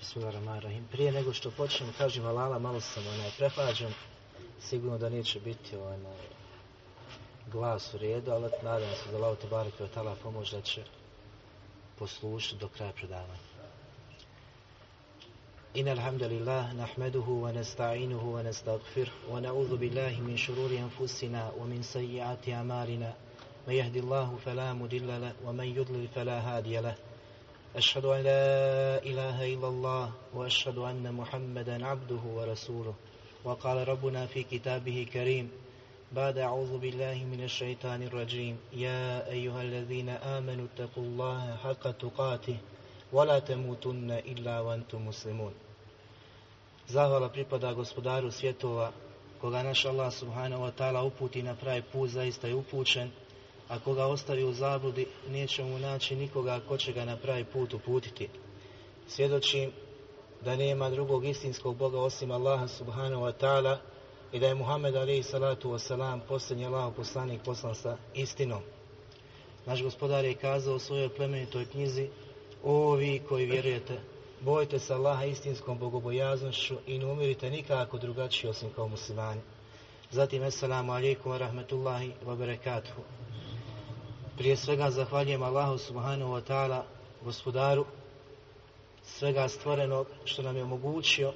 Bismillahirrahmanirrahim. Prije nego što počnem, kažem halala, malo sam onaj prehlađen. Sigurno da neće biti onaj glas u redu, ali nadam se da Allah te barek ve tala pomoć da će poslušati do kraja predavanja. إن الحمد لله نحمده ونستعينه ونستغفره ونعوذ بالله من شرور أنفسنا ومن سيئات أعمالنا من يهد الله فلا مضل له ومن يضلل فلا هادي له أشهد أن لا إله إلا الله وأشهد أن محمدا عبده ورسوله وقال ربنا في كتابه كريم بعد أعوذ بالله من الشيطان الرجيم يا أيها الذين آمنوا اتقوا الله حق تقاته ولا تموتن إلا وأنتم مسلمون Zahvala pripada gospodaru svjetova, koga naš Allah subhanahu wa ta'ala uputi na pravi put, zaista je upućen, Ako ga ostavi u zabludi, neće mu naći nikoga ko će ga na pravi put uputiti. Svjedočim da nema drugog istinskog Boga osim Allaha subhanahu wa ta'ala i da je Muhammed alaihi salatu wasalam posljednji Allaho poslanik poslan sa istinom. Naš gospodar je kazao u svojoj plemenitoj knjizi O vi koji vjerujete, bojte se Allaha istinskom bogobojaznošću i ne umirite nikako drugačiji osim kao muslimani. Zatim, assalamu alaikum wa rahmetullahi wa barakatuhu. Prije svega zahvaljujem Allahu subhanahu wa ta'ala, gospodaru svega stvorenog što nam je omogućio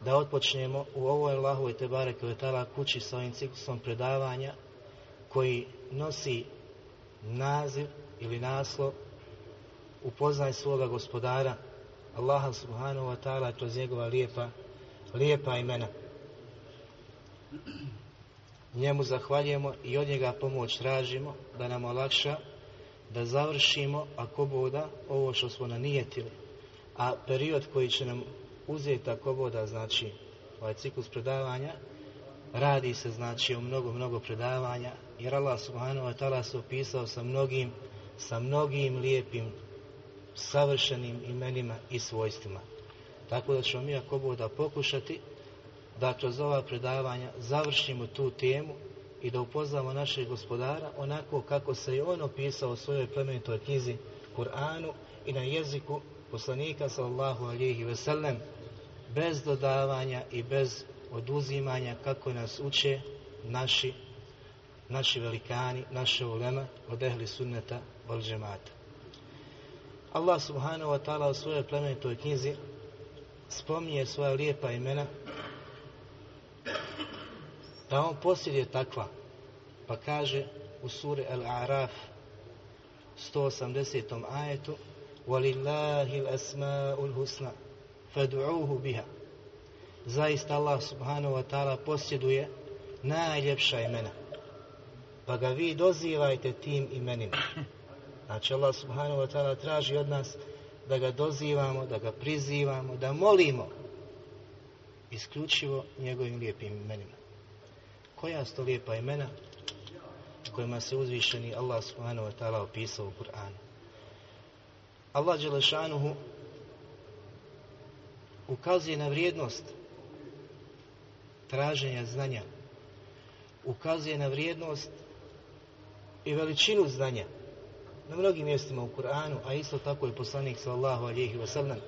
da otpočnemo u ovoj Allahu i Tebare Kvetala kući sa ovim ciklusom predavanja koji nosi naziv ili naslov upoznaj svoga gospodara Allaha subhanahu wa ta'ala kroz njegova lijepa, lijepa imena. Njemu zahvaljujemo i od njega pomoć tražimo da nam olakša da završimo ako boda ovo što smo nanijetili. A period koji će nam uzeti ako boda, znači ovaj ciklus predavanja, radi se znači o mnogo, mnogo predavanja, jer Allah subhanahu wa ta'ala se opisao sa mnogim, sa mnogim lijepim savršenim imenima i svojstvima. Tako da ćemo mi ako boda pokušati da kroz ova predavanja završimo tu temu i da upoznamo našeg gospodara onako kako se je on opisao u svojoj plemenitoj knjizi Kur'anu i na jeziku poslanika sallallahu alihi veselem bez dodavanja i bez oduzimanja kako nas uče naši naši velikani, naše ulema od ehli sunneta vol džemata. Allah subhanahu wa ta'ala u svojoj plemenitoj knjizi spominje svoja lijepa imena da on posjeduje takva pa kaže u suri Al-A'raf 180. ajetu وَلِلَّهِ الْأَسْمَاءُ الْحُسْنَ فَدُعُوهُ بِهَا Zaista Allah subhanahu wa ta'ala posjeduje najljepša imena pa ga vi dozivajte tim imenima znači Allah subhanahu wa ta'ala traži od nas da ga dozivamo, da ga prizivamo, da molimo isključivo njegovim lijepim imenima koja su to lijepa imena kojima se uzvišeni Allah subhanahu wa ta'ala opisao u Kur'anu. Allah Đelešanuhu ukazuje na vrijednost traženja znanja, ukazuje na vrijednost i veličinu znanja na mnogim mjestima u Kur'anu, a isto tako i poslanik sallahu alihi wasallam.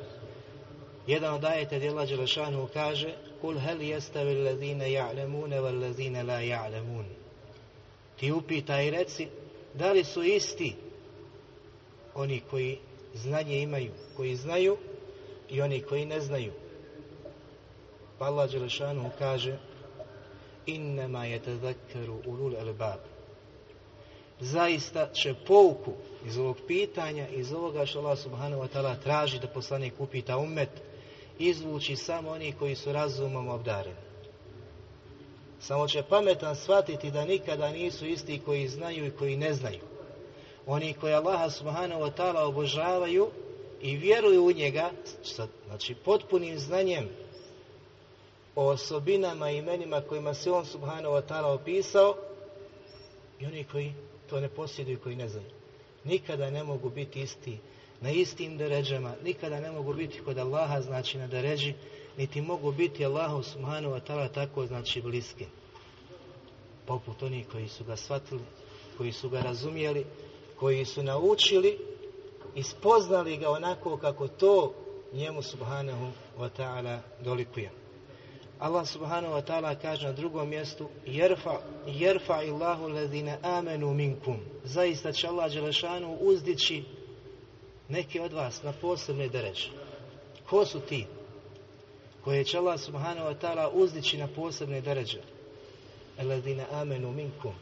Jedan od ajeta gdje Allah Đelešanuhu kaže Kul hel jestavi allazine ja'lemune wal allazine la ja'lemun. Ti upitaj i reci, da li su isti oni koji znanje imaju, koji znaju i oni koji ne znaju. Pa Allah Đelešanu kaže, innama je tezakaru ulul albab. Zaista će pouku iz ovog pitanja, iz ovoga što Allah subhanahu wa ta'ala traži da poslanik upita umet, izvući samo oni koji su razumom obdareni. Samo će pametan shvatiti da nikada nisu isti koji znaju i koji ne znaju. Oni koji Allaha subhanahu wa ta'ala obožavaju i vjeruju u njega, znači potpunim znanjem o osobinama i imenima kojima se on subhanahu wa ta'ala opisao i oni koji to ne posjeduju i koji ne znaju. Nikada ne mogu biti isti na istim deređama, nikada ne mogu biti kod Allaha, znači na deređi, niti mogu biti Allahu subhanahu wa ta'ala tako, znači bliski. Poput onih koji su ga shvatili, koji su ga razumijeli, koji su naučili i spoznali ga onako kako to njemu subhanahu wa ta'ala dolikuje. Allah subhanahu wa ta'ala kaže na drugom mjestu jerfa, jerfa illahu ladhina amenu minkum zaista će Allah Đelešanu uzdići neki od vas na posebne dereže. Ko su ti? Koje će Allah subhanahu wa ta'ala uzdići na posebne dereže? Eladina amenu minkum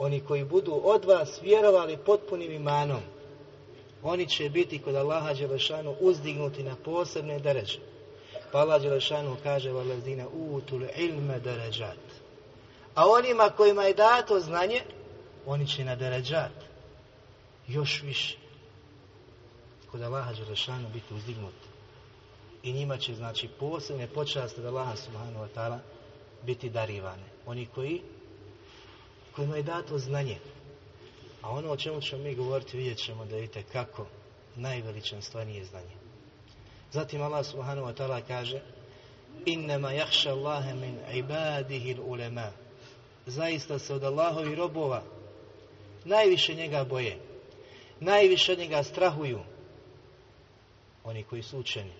oni koji budu od vas vjerovali potpunim imanom oni će biti kod Allaha Đelešanu uzdignuti na posebne dereže. Pa Allah Đelešanu kaže valazina utul ilme deređat. A onima kojima je dato znanje, oni će na deređat još više kod Allaha Đelešanu biti uzdignuti. I njima će, znači, posebne počaste od Allaha Subhanahu wa ta'ala biti darivane. Oni koji kojima je dato znanje. A ono o čemu ćemo mi govoriti, vidjet ćemo da vidite kako najveličanstvenije znanje. Zatim Allah subhanahu wa ta'ala kaže Innama jahša Allahe min ibadihi ulema Zaista se od Allahovi robova najviše njega boje. Najviše njega strahuju. Oni koji su učeni.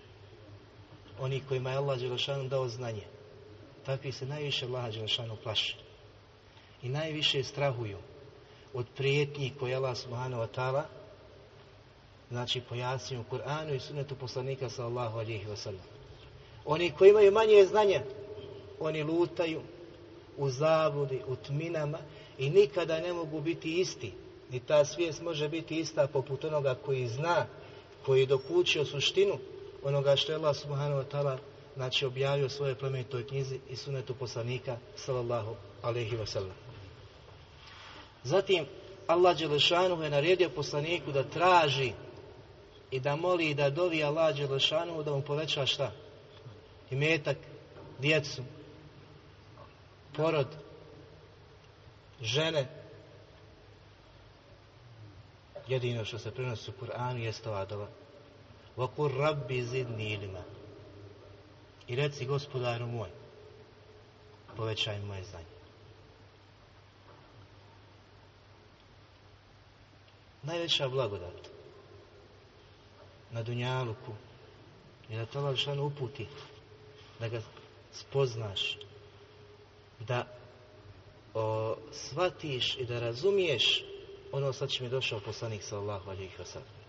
Oni kojima je Allah Đelešanu dao znanje. Takvi se najviše Allah Đelešanu plaši. I najviše strahuju od prijetnji koje Allah subhanahu wa ta'ala znači pojasnio u Kur'anu i sunetu poslanika sallallahu alihi wa sallam. Oni koji imaju manje znanja, oni lutaju u zavodi, u tminama i nikada ne mogu biti isti. Ni ta svijest može biti ista poput onoga koji zna, koji dokučio suštinu onoga što je Allah subhanahu wa ta'ala znači objavio svoje plemenitoj knjizi i sunetu poslanika sallallahu alaihi wa sallam. Zatim, Allah Đelešanu je naredio poslaniku da traži i da moli i da dovi Allah Đelešanu da mu poveća šta? I metak, djecu, porod, žene. Jedino što se prenosi u Kur'anu jeste ova dova. Vakur rabbi zidni ilima. I reci gospodaru moj, povećaj moje znanje. najveća blagodat na Dunjaluku je da te Allah uputi, da ga spoznaš, da o, shvatiš i da razumiješ ono sa čim je došao poslanik sallahu alihi wasallam.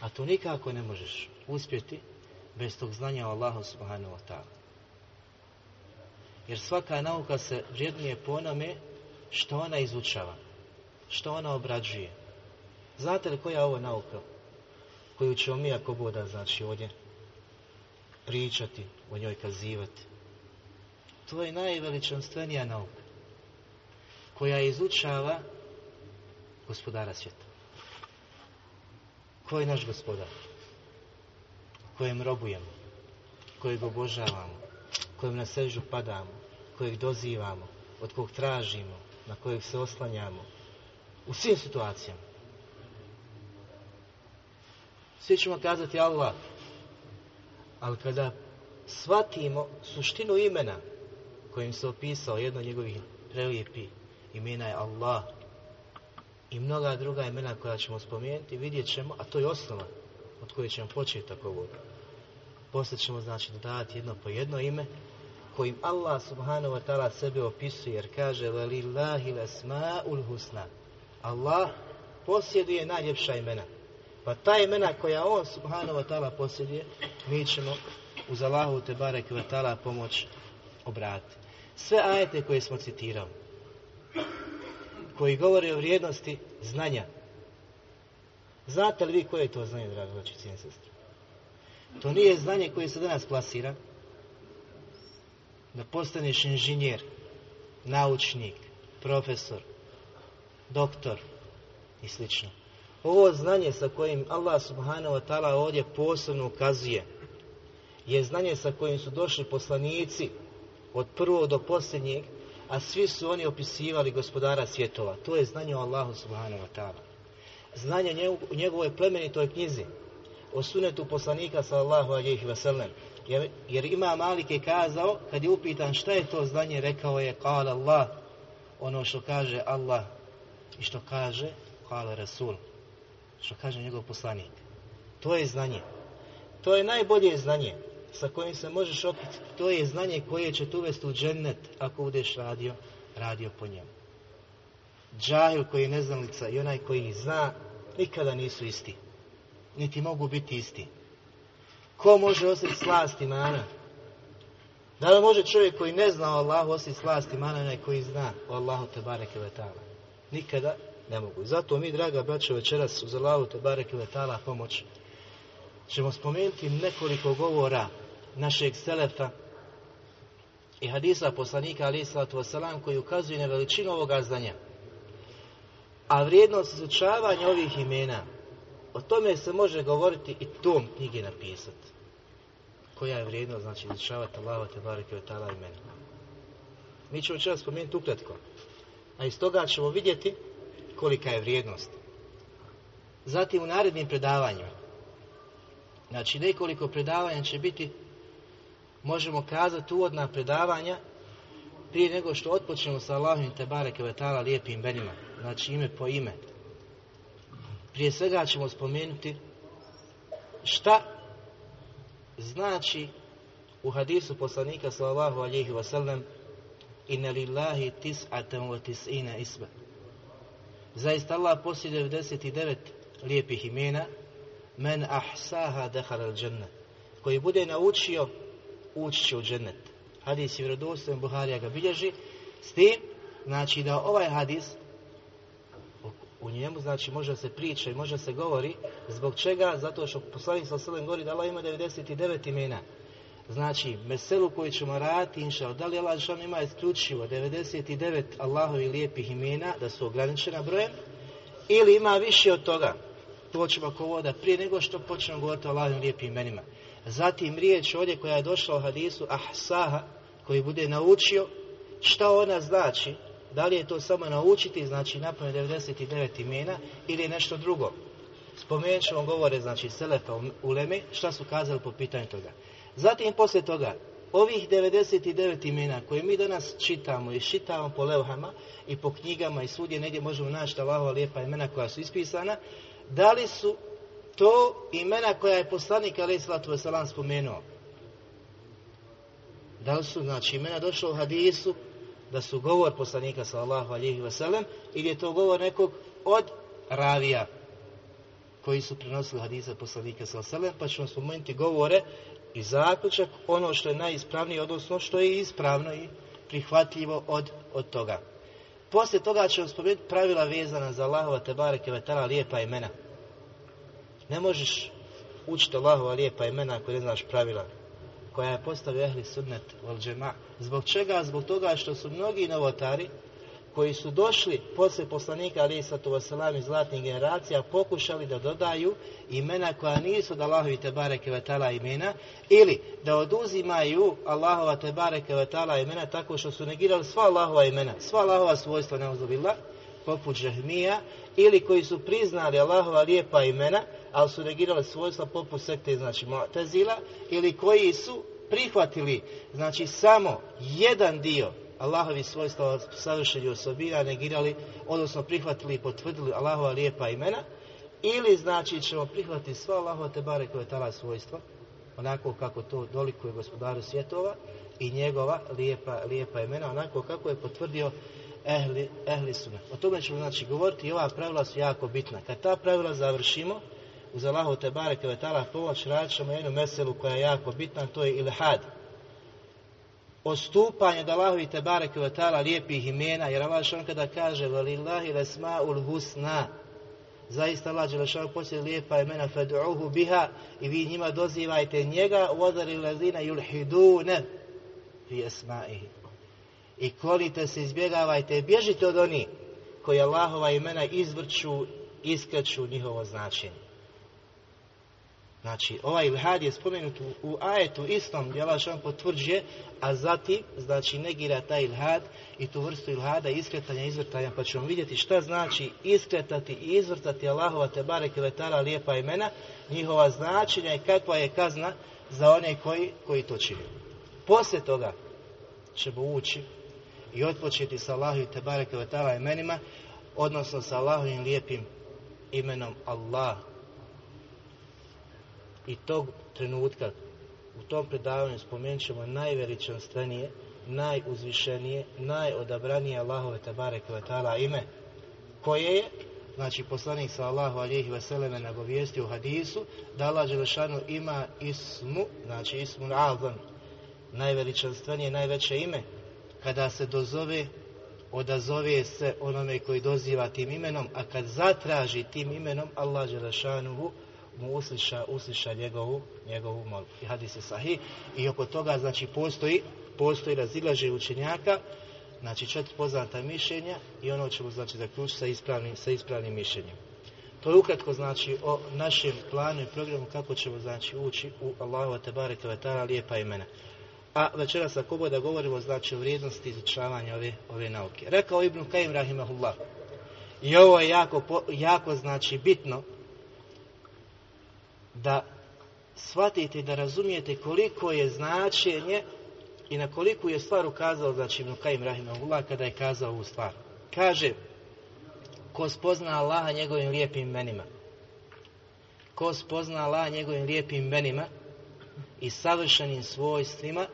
A to nikako ne možeš uspjeti bez tog znanja o Allahu subhanahu wa ta'ala. Jer svaka nauka se vrijednije po onome što ona izučava, što ona obrađuje, Znate li koja je ovo nauka koju ćemo mi ako boda znači ovdje pričati, o njoj kazivati? To je najveličanstvenija nauka koja izučava gospodara svijeta. Ko je naš gospodar? Kojem robujemo? Kojeg obožavamo? Kojem na sežu padamo? Kojeg dozivamo? Od kog tražimo? Na kojeg se oslanjamo? U svim situacijama. Svi ćemo kazati Allah. Ali kada shvatimo suštinu imena kojim se opisao jedno od njegovih prelijepi imena je Allah i mnoga druga imena koja ćemo spomenuti, vidjet ćemo, a to je osnova od koje ćemo početi tako ovo. Poslije ćemo znači dodati jedno po jedno ime kojim Allah subhanahu wa ta'ala sebe opisuje jer kaže Velillahi lasma'ul husna Allah posjeduje najljepša imena. Pa ta imena koja on subhanahu wa ta'ala posjeduje, mi ćemo uz Allahu te barek wa ta'ala pomoć obrati. Sve ajete koje smo citirali, koji govori o vrijednosti znanja, znate li vi koje je to znanje, drago vaći cijene sestre? To nije znanje koje se danas plasira, da postaneš inženjer, naučnik, profesor, doktor i slično ovo znanje sa kojim Allah subhanahu wa ta'ala ovdje posebno ukazuje je znanje sa kojim su došli poslanici od prvog do posljednjeg a svi su oni opisivali gospodara svjetova. To je znanje o Allahu subhanahu wa ta'ala. Znanje u njegovoj plemenitoj knjizi o sunetu poslanika sallallahu alaihi wa sallam. Jer, jer ima Malik je kazao kad je upitan šta je to znanje rekao je kala Allah. Ono što kaže Allah i što kaže kala Rasul. Što kaže njegov poslanik. To je znanje. To je najbolje znanje sa kojim se možeš opiti. To je znanje koje će te uvesti u džennet ako budeš radio, radio po njemu. Džahil koji je neznalica i onaj koji zna, nikada nisu isti. Niti mogu biti isti. Ko može osjeti slast imana? Da li može čovjek koji ne zna o Allahu osjeti slast imana, onaj koji zna o Allahu te bareke vetala? Nikada ne mogu. Zato mi, draga braćo, večeras uz Allahu te bareke vetala pomoć ćemo spomenuti nekoliko govora našeg selefa i hadisa poslanika alaih sallatu wasalam koji ukazuje na veličinu ovoga znanja. A vrijednost izučavanja ovih imena, o tome se može govoriti i tom knjige napisati. Koja je vrijednost, znači, izučavati Allaho te bareke od tala imena. Mi ćemo čas spomenuti ukratko. A iz toga ćemo vidjeti kolika je vrijednost. Zatim u narednim predavanjima, znači nekoliko predavanja će biti možemo kazati uvodna predavanja prije nego što otpočnemo sa Allahom te bareke vetala lijepim imenima, znači ime po ime. Prije svega ćemo spomenuti šta znači u hadisu poslanika sallallahu alejhi ve sellem inna lillahi tis'atan wa tis'ina isma. Zaista Allah posjeduje 99 lijepih imena men ahsaha dakhala al-janna. Koji bude naučio ući će u džennet. Hadis je vjerodostojan, Buharija ga bilježi. S tim, znači da ovaj hadis, u njemu, znači, može se priča i može se govori. Zbog čega? Zato što poslanik sa sredem govori da Allah ima 99 imena. Znači, meselu koju ćemo raditi, inša, da li Allah što ima isključivo 99 Allahovi lijepih imena, da su ograničena brojem, ili ima više od toga. To ćemo ako voda prije nego što počnemo govoriti o Allahovim lijepim imenima. Zatim riječ ovdje koja je došla u hadisu ahsaha, koji bude naučio šta ona znači, da li je to samo naučiti, znači napravno 99 imena, ili nešto drugo. Spomenut ćemo govore, znači Selefa u Leme, šta su kazali po pitanju toga. Zatim, posle toga, ovih 99 imena koje mi danas čitamo i čitamo po levhama i po knjigama i svudje negdje možemo naći Allahova lijepa imena koja su ispisana, da li su to imena koja je poslanik Ali Islatu spomenuo. Da li su, znači, imena došlo u hadisu da su govor poslanika sallallahu alejhi ve sellem ili je to govor nekog od ravija koji su prenosili hadisa poslanika sallallahu alejhi ve sellem pa ćemo spomenuti govore i zaključak ono što je najispravnije odnosno što je ispravno i prihvatljivo od, od toga. Poslije toga ćemo spomenuti pravila vezana za Allahova tebareke vetala lijepa imena. Ne možeš učiti Allahova lijepa imena ako ne znaš pravila koja je postavio ehli sunnet wal džema. Zbog čega? Zbog toga što su mnogi novotari koji su došli posle poslanika ali sa to selam iz zlatnih generacija pokušali da dodaju imena koja nisu da Allahovi Tebare bareke imena ili da oduzimaju Allahova Tebare bareke imena tako što su negirali sva Allahova imena, sva Allahova svojstva neuzubillah poput Jahmija ili koji su priznali Allahova lijepa imena ali su negirale svojstva poput sekte, znači Mu'tazila, ili koji su prihvatili, znači samo jedan dio Allahovi svojstva savršenju osobina, negirali, odnosno prihvatili i potvrdili Allahova lijepa imena, ili znači ćemo prihvatiti sva Allahova tebare koje je tala svojstva, onako kako to dolikuje gospodaru svjetova i njegova lijepa, lijepa imena, onako kako je potvrdio ehli, ehli suna. O tome ćemo znači govoriti i ova pravila su jako bitna. Kad ta pravila završimo, uz Allahu te bareke ve taala pomoć račamo jednu meselu koja je jako bitna, to je ilhad. Ostupanje od Allahovi te bareke ve taala lijepih imena, jer Allah što kada kaže velillahi lesmaul husna, zaista Allah dželle šan lijepa imena fad'uhu biha i vi njima dozivajte njega wadari lazina yulhidun fi asma'ihi. I kolite se izbjegavajte, bježite od oni koji Allahova imena izvrću, iskaču njihovo značenje. Znači, ovaj ilhad je spomenut u, u ajetu istom gdje Allah potvrđuje, a zatim, znači, negira taj ilhad i tu vrstu ilhada, iskretanja, izvrtanja, pa ćemo vidjeti šta znači iskretati i izvrtati Allahova te bareke letala lijepa imena, njihova značenja i kakva je kazna za one koji, koji to čini. Poslije toga ćemo ući i otpočeti sa Allahovim te bareke letala imenima, odnosno sa Allahovim lijepim imenom Allah, i tog trenutka u tom predavanju spomenut ćemo najveličanstvenije, najuzvišenije, najodabranije Allahove tabare kvetala ime koje je znači poslanik sa Allahu alihi veseleme nagovijesti u hadisu da Allah Đelešanu ima ismu znači ismu azam najveličanstvenije, najveće ime kada se dozove odazove se onome koji doziva tim imenom a kad zatraži tim imenom Allah Đelešanu mu usliša, usliša njegovu, njegovu molbu. I hadis je sahih. I oko toga, znači, postoji, postoji razilaže učenjaka, znači četiri poznata mišljenja i ono ćemo, znači, zaključiti sa ispravnim, sa ispravnim mišljenjem. To je ukratko, znači, o našem planu i programu kako ćemo, znači, ući u Allahu Tebare Kvetara lijepa imena. A večeras ako da govorimo, znači, o vrijednosti izučavanja ove, ove nauke. Rekao Ibn Kajim Rahimahullah, i ovo je jako, jako, znači, bitno, da shvatite da razumijete koliko je značenje i na koliko je stvar ukazao znači Ibn Kajim Rahimahullah kada je kazao ovu stvar. Kaže, ko spozna Allaha njegovim lijepim imenima, ko spozna Allaha njegovim lijepim imenima i savršenim svojstvima,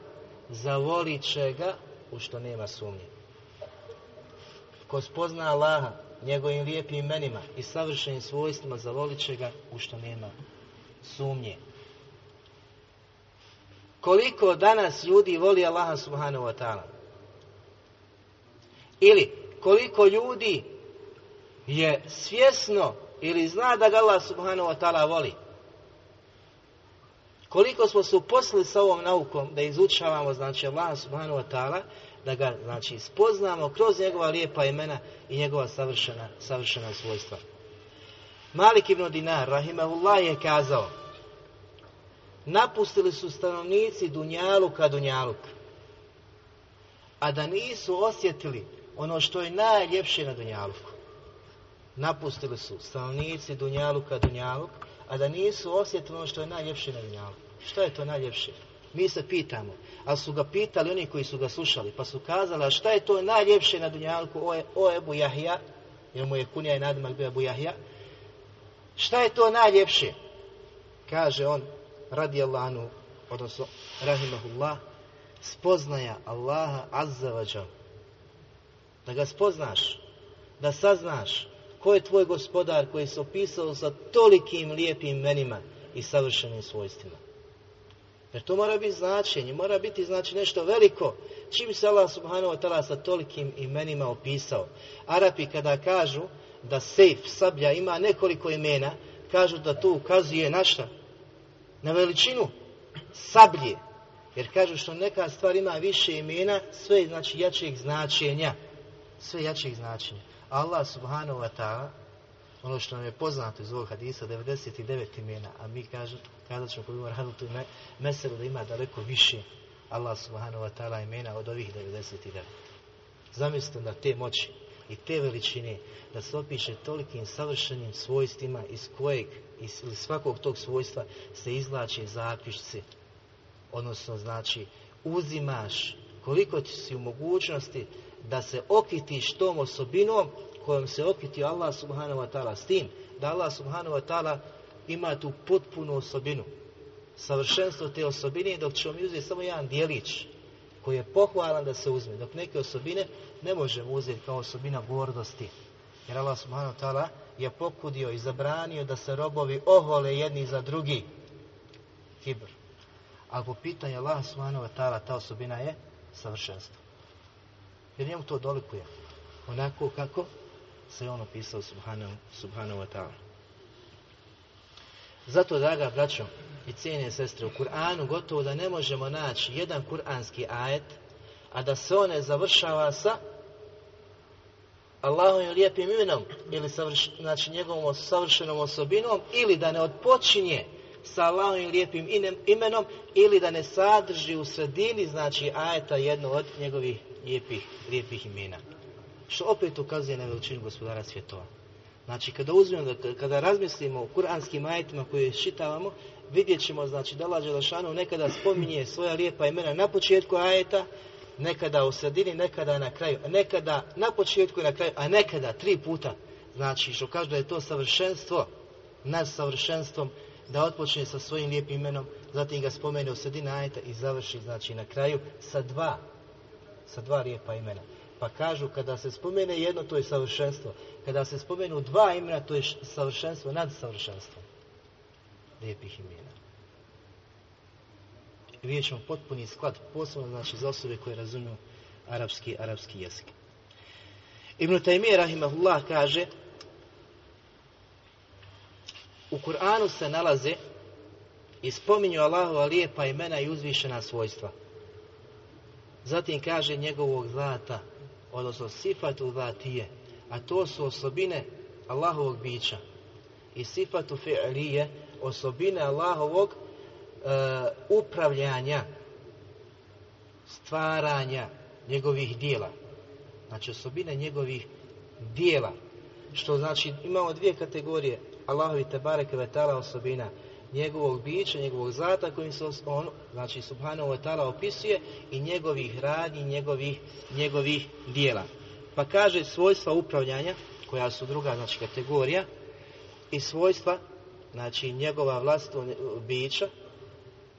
zavolit će ga u što nema sumnje. Ko spozna Allaha njegovim lijepim imenima i savršenim svojstvima, zavolit će ga u što nema sumnje. Koliko danas ljudi voli Allaha subhanahu wa ta'ala? Ili koliko ljudi je svjesno ili zna da ga Allah subhanahu wa ta'ala voli? Koliko smo se uposlili sa ovom naukom da izučavamo znači Allah subhanahu wa ta'ala da ga znači spoznamo kroz njegova lijepa imena i njegova savršena, savršena svojstva. Malik ibn Dinar, rahimahullah, je kazao napustili su stanovnici Dunjaluka Dunjaluka, A da nisu osjetili ono što je najljepše na Dunjaluku. Napustili su stanovnici Dunjaluka Dunjaluk, a da nisu osjetili ono što je najljepše na Dunjaluku. Što je to najljepše? Mi se pitamo, a su ga pitali oni koji su ga slušali, pa su kazali, a šta je to najljepše na Dunjaluku, o, o Ebu Jahja, jer mu je kunja i nadimak bio Ebu Jahja, šta je to najljepše? Kaže on, radi Allahanu, odnosno rahimahullah, spoznaja Allaha azza vađa. Da ga spoznaš, da saznaš ko je tvoj gospodar koji se opisao sa tolikim lijepim imenima i savršenim svojstvima. Jer to mora biti značenje, mora biti znači nešto veliko. Čim se Allah subhanahu wa ta'ala sa tolikim imenima opisao. Arapi kada kažu da sejf, sablja, ima nekoliko imena, kažu da to ukazuje na šta? na veličinu sablje. Jer kažu što neka stvar ima više imena, sve znači jačeg značenja. Sve jačeg značenja. Allah subhanahu wa ta'ala, ono što nam je poznato iz ovog hadisa, 99 imena, a mi kažu, kada ćemo koji radu tu meselu da ima daleko više Allah subhanahu wa ta'ala imena od ovih 99. Zamislite na te moći i te veličine da se opiše tolikim savršenim svojstvima iz kojeg iz svakog tog svojstva se izlače zaključci. Odnosno znači uzimaš koliko ti si u mogućnosti da se okitiš tom osobinom kojom se okiti Allah subhanahu wa ta'ala s tim da Allah subhanahu wa ta'ala ima tu potpunu osobinu. Savršenstvo te osobine dok ćemo mi uzeti samo jedan dijelić koji je pohvalan da se uzme dok neke osobine ne možemo uzeti kao osobina gordosti Jer Allah subhanahu ta'ala je pokudio i zabranio da se robovi ohole jedni za drugi. Kibr. A po pitanju Allah subhanahu ta'ala ta osobina je savršenstvo. Jer njemu to dolikuje. Onako kako se on opisao subhanahu, subhanahu wa ta'ala. Zato, draga braćo i cijene sestre, u Kur'anu gotovo da ne možemo naći jedan kur'anski ajet, a da se one završava sa Allahovim lijepim imenom ili savrš, znači njegovom savršenom osobinom ili da ne odpočinje sa Allahovim lijepim imenom ili da ne sadrži u sredini znači ajeta jedno od njegovih lijepih, lijepih imena. Što opet ukazuje na veličinu gospodara svjetova. Znači kada uzmemo, kada razmislimo o kuranskim ajetima koje šitavamo, vidjet ćemo znači da Allah Đelešanu nekada spominje svoja lijepa imena na početku ajeta, nekada u sredini, nekada na kraju, nekada na početku i na kraju, a nekada tri puta. Znači, što kaže da je to savršenstvo nad savršenstvom da otpočne sa svojim lijepim imenom, zatim ga spomene u sredini ajeta i završi, znači na kraju, sa dva, sa dva lijepa imena. Pa kažu, kada se spomene jedno, to je savršenstvo. Kada se spomenu dva imena, to je savršenstvo nad savršenstvom. Lijepih imena. Vidjet ćemo potpuni sklad, posebno znači za osobe koje razumiju arapski, arapski jezik. Ibn Taymiye rahimahullah kaže u Kur'anu se nalaze i spominju Allahova lijepa imena i uzvišena svojstva. Zatim kaže njegovog zlata, odnosno sifatu zlatije, a to su osobine Allahovog bića. I sifatu fi'lije, osobine Allahovog e, upravljanja, stvaranja njegovih dijela. Znači osobine njegovih dijela. Što znači imamo dvije kategorije Allahovi tebareke vetala osobina njegovog bića, njegovog zlata kojim se on, znači subhanahu wa ta'ala opisuje i njegovih radnji, njegovih, njegovih dijela. Pa kaže svojstva upravljanja, koja su druga znači kategorija, i svojstva, znači njegova vlastno bića,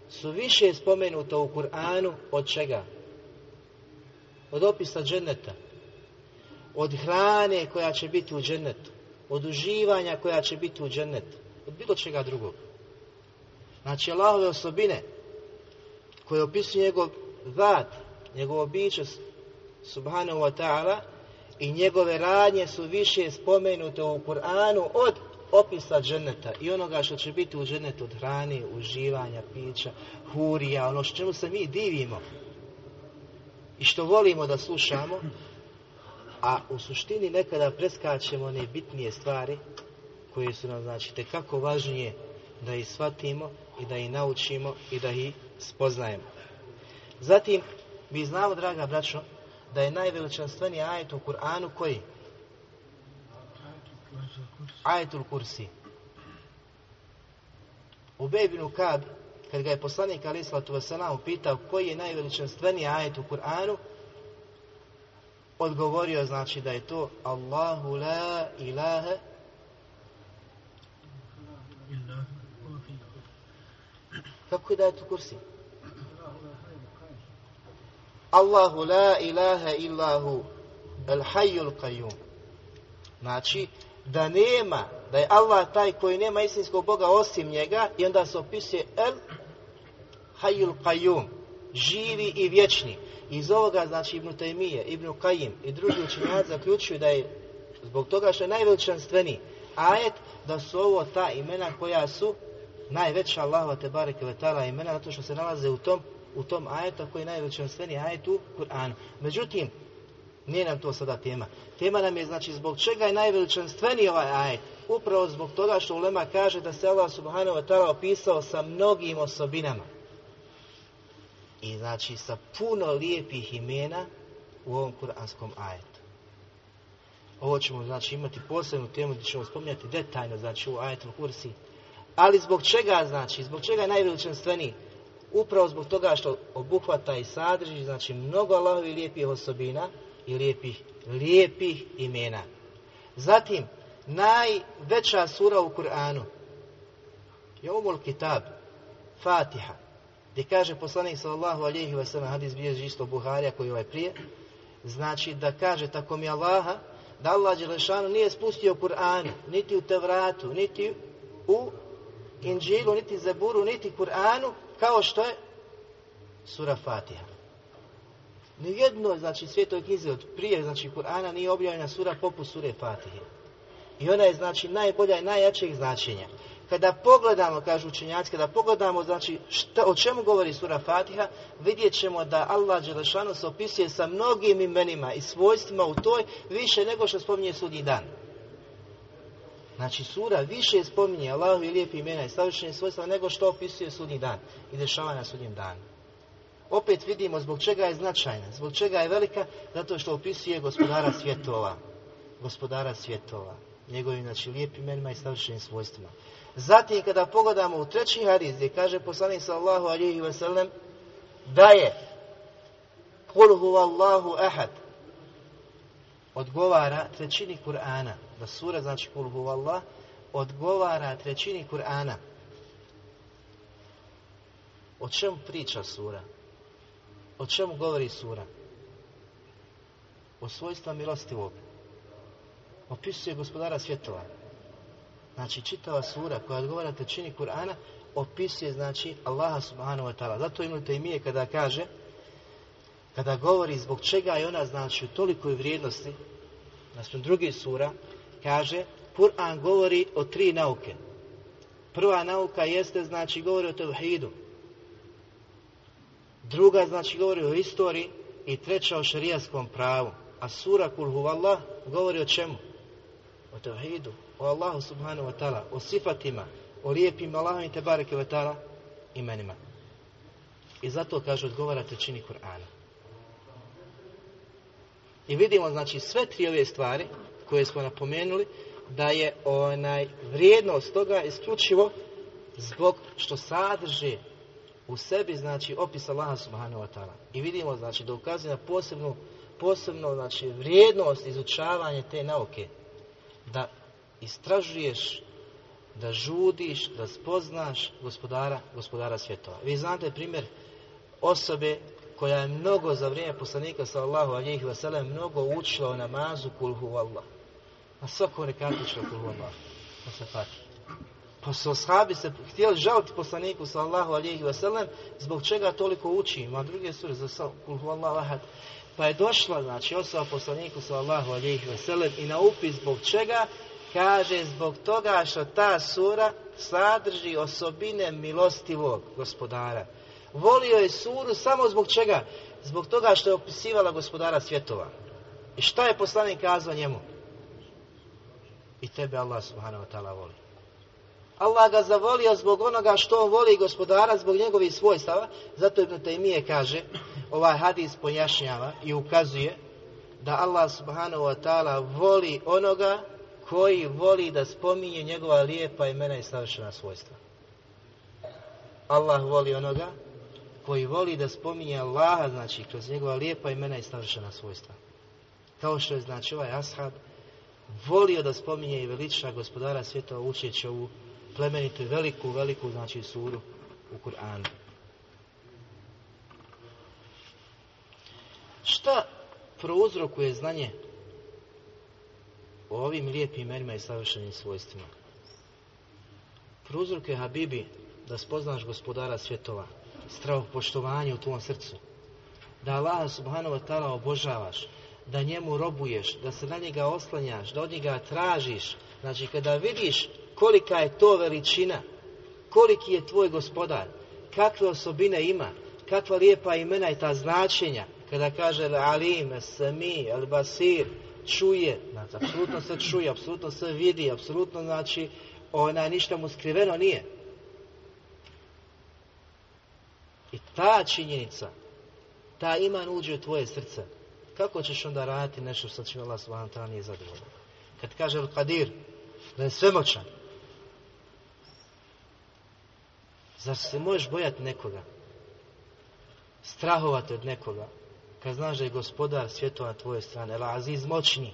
su više spomenuta u Kur'anu od čega? Od opisa dženeta, od hrane koja će biti u dženetu, od uživanja koja će biti u dženetu, od bilo čega drugog. Znači, Allahove osobine koje opisuje njegov vat, njegovo biće, subhanahu wa ta'ala, i njegove radnje su više spomenute u Kur'anu od opisa dženeta i onoga što će biti u dženetu od hrane, uživanja, pića, hurija, ono što čemu se mi divimo i što volimo da slušamo, a u suštini nekada preskačemo one bitnije stvari koje su nam, znači, tekako važnije da ih shvatimo i da ih naučimo i da ih spoznajemo. Zatim, mi znamo, draga braćo, da je najveličanstveniji ajet u Kur'anu koji? Ajetul Kursi. U Bejbinu Kab, kad ga je poslanik Ali Islatu Veselam upitao koji je najveličanstveniji ajet u Kur'anu, odgovorio znači da je to Allahu la ilaha Kako je da je to kursi? Allahu la ilaha illahu al hayyul qayyum. Znači da nema, da je Allah taj koji nema istinskog Boga osim njega i onda se opisuje el hayyul qayyum, živi i vječni. Iz ovoga, znači Ibn Taymije, Ibn Qayyim i drugi učinjaci zaključuju da je zbog toga što je najveličanstveniji ajet, da su ovo ta imena koja su najveća Allahova te bareke ve taala imena zato što se nalaze u tom u tom ajetu koji je najveličanstveniji ajet u Kur'anu. Međutim, nije nam to sada tema. Tema nam je znači zbog čega je najveličanstveniji ovaj ajet. Upravo zbog toga što ulema kaže da se Allah subhanahu wa ta'ala opisao sa mnogim osobinama. I znači sa puno lijepih imena u ovom kuranskom ajetu. Ovo ćemo znači imati posebnu temu gdje ćemo spominjati detaljno znači u ajetu kursi Ali zbog čega znači? Zbog čega je najveličanstveniji? Upravo zbog toga što obuhvata i sadrži, znači mnogo Allahovi lijepih osobina i lijepih, lijepih imena. Zatim, najveća sura u Kur'anu je Umul Kitab, Fatiha, gdje kaže poslanik sallallahu alihi wa sallam, hadis bilježi isto Buharija koji je ovaj prije, znači da kaže tako mi Allaha, da Allah Đelešanu nije spustio Kur'an, niti u Tevratu, niti u Inđilu, niti Zaburu, niti Kur'anu, kao što je sura Fatiha. Nijedno, znači, svijetoj knjizi od prije, znači, Kur'ana nije objavljena sura poput sure Fatihe. I ona je, znači, najbolja i najjačeg značenja. Kada pogledamo, kažu učenjaci, kada pogledamo, znači, šta, o čemu govori sura Fatiha, vidjet ćemo da Allah Đelešanu se opisuje sa mnogim imenima i svojstvima u toj više nego što spominje sudnji dan. Znači sura više spominje Allahu i lijepi imena i savršenje svojstva nego što opisuje sudnji dan i dešava na sudnjem danu. Opet vidimo zbog čega je značajna, zbog čega je velika, zato što opisuje gospodara svjetova. Gospodara svjetova. Njegovim, znači, lijepim imenima i savršenim svojstvima. Zatim, kada pogledamo u treći hadis, gdje kaže poslanik sallahu alihi wasallam, da je Kul huvallahu ahad odgovara trećini Kur'ana da sura, znači kul huvallah, odgovara trećini Kur'ana. O čemu priča sura? O čemu govori sura? O svojstva milostivog. Opisuje gospodara svjetova. Znači, čitava sura koja odgovara trećini Kur'ana, opisuje, znači, Allaha subhanahu wa ta'ala. Zato imate i mije kada kaže, kada govori zbog čega je ona, znači, u tolikoj vrijednosti, znači, drugi sura, kaže, Kur'an govori o tri nauke. Prva nauka jeste, znači, govori o tevhidu. Druga, znači, govori o istoriji i treća o šarijaskom pravu. A sura Kulhu Allah govori o čemu? O tevhidu, o Allahu subhanahu wa ta'ala, o sifatima, o lijepim Allahom i tebareke wa ta'ala imenima. I zato kaže odgovara trećini Kur'ana. I vidimo znači sve tri ove stvari koje smo napomenuli da je onaj vrijednost toga isključivo zbog što sadrži u sebi znači opis Allaha subhanahu wa ta'ala. I vidimo znači da ukazuje na posebnu posebno znači vrijednost izučavanja te nauke da istražuješ da žudiš, da spoznaš gospodara, gospodara svjetova. Vi znate primjer osobe koja je mnogo za vrijeme poslanika sallallahu alejhi ve sellem mnogo učila o namazu kulhu Allah. Na svakom rekatu učila kul Allah, Pa se pati. Pa su ashabi se htjeli žaliti poslaniku sallallahu alejhi ve sellem zbog čega toliko uči. Ima druge sure za kul Allah ahad. Pa je došla, znači, osoba poslaniku sallallahu alejhi ve sellem i na upis zbog čega kaže zbog toga što ta sura sadrži osobine milostivog gospodara. Volio je suru samo zbog čega? Zbog toga što je opisivala gospodara svjetova. I šta je poslanik kazao njemu? I tebe Allah subhanahu wa ta'ala voli. Allah ga zavolio zbog onoga što on voli gospodara, zbog njegovih svojstava. Zato Ibn Taymiye kaže, ovaj hadis pojašnjava i ukazuje da Allah subhanahu wa ta'ala voli onoga koji voli da spominje njegova lijepa imena i savršena svojstva. Allah voli onoga koji voli da spominje Allaha, znači, kroz njegova lijepa imena i savršena svojstva. Kao što je, znači, ovaj ashab volio da spominje i veliča gospodara svjetova učeći ovu plemenitu veliku, veliku, znači, suru u Kur'anu. Šta prouzrokuje znanje o ovim lijepim imenima i savršenim svojstvima. Prouzrokuje je Habibi da spoznaš gospodara svjetova, strah poštovanje u tvom srcu, da Allah subhanahu wa ta'ala obožavaš, da njemu robuješ, da se na njega oslanjaš, da od njega tražiš. Znači, kada vidiš kolika je to veličina, koliki je tvoj gospodar, kakve osobine ima, kakva lijepa imena i ta značenja, kada kaže Alim, Sami, Al Basir, čuje, znači, apsolutno se čuje, apsolutno se vidi, apsolutno, znači, ona ništa mu skriveno nije. I ta činjenica, ta iman uđe u tvoje srce, kako ćeš onda raditi nešto sa čim Allah subhanahu ta'ala nije zadovoljno? Kad kaže Al-Qadir, da je svemoćan, zar se možeš bojati nekoga? Strahovati od nekoga? kad znaš da je gospodar svjetova na tvojoj strane, El Aziz moćni.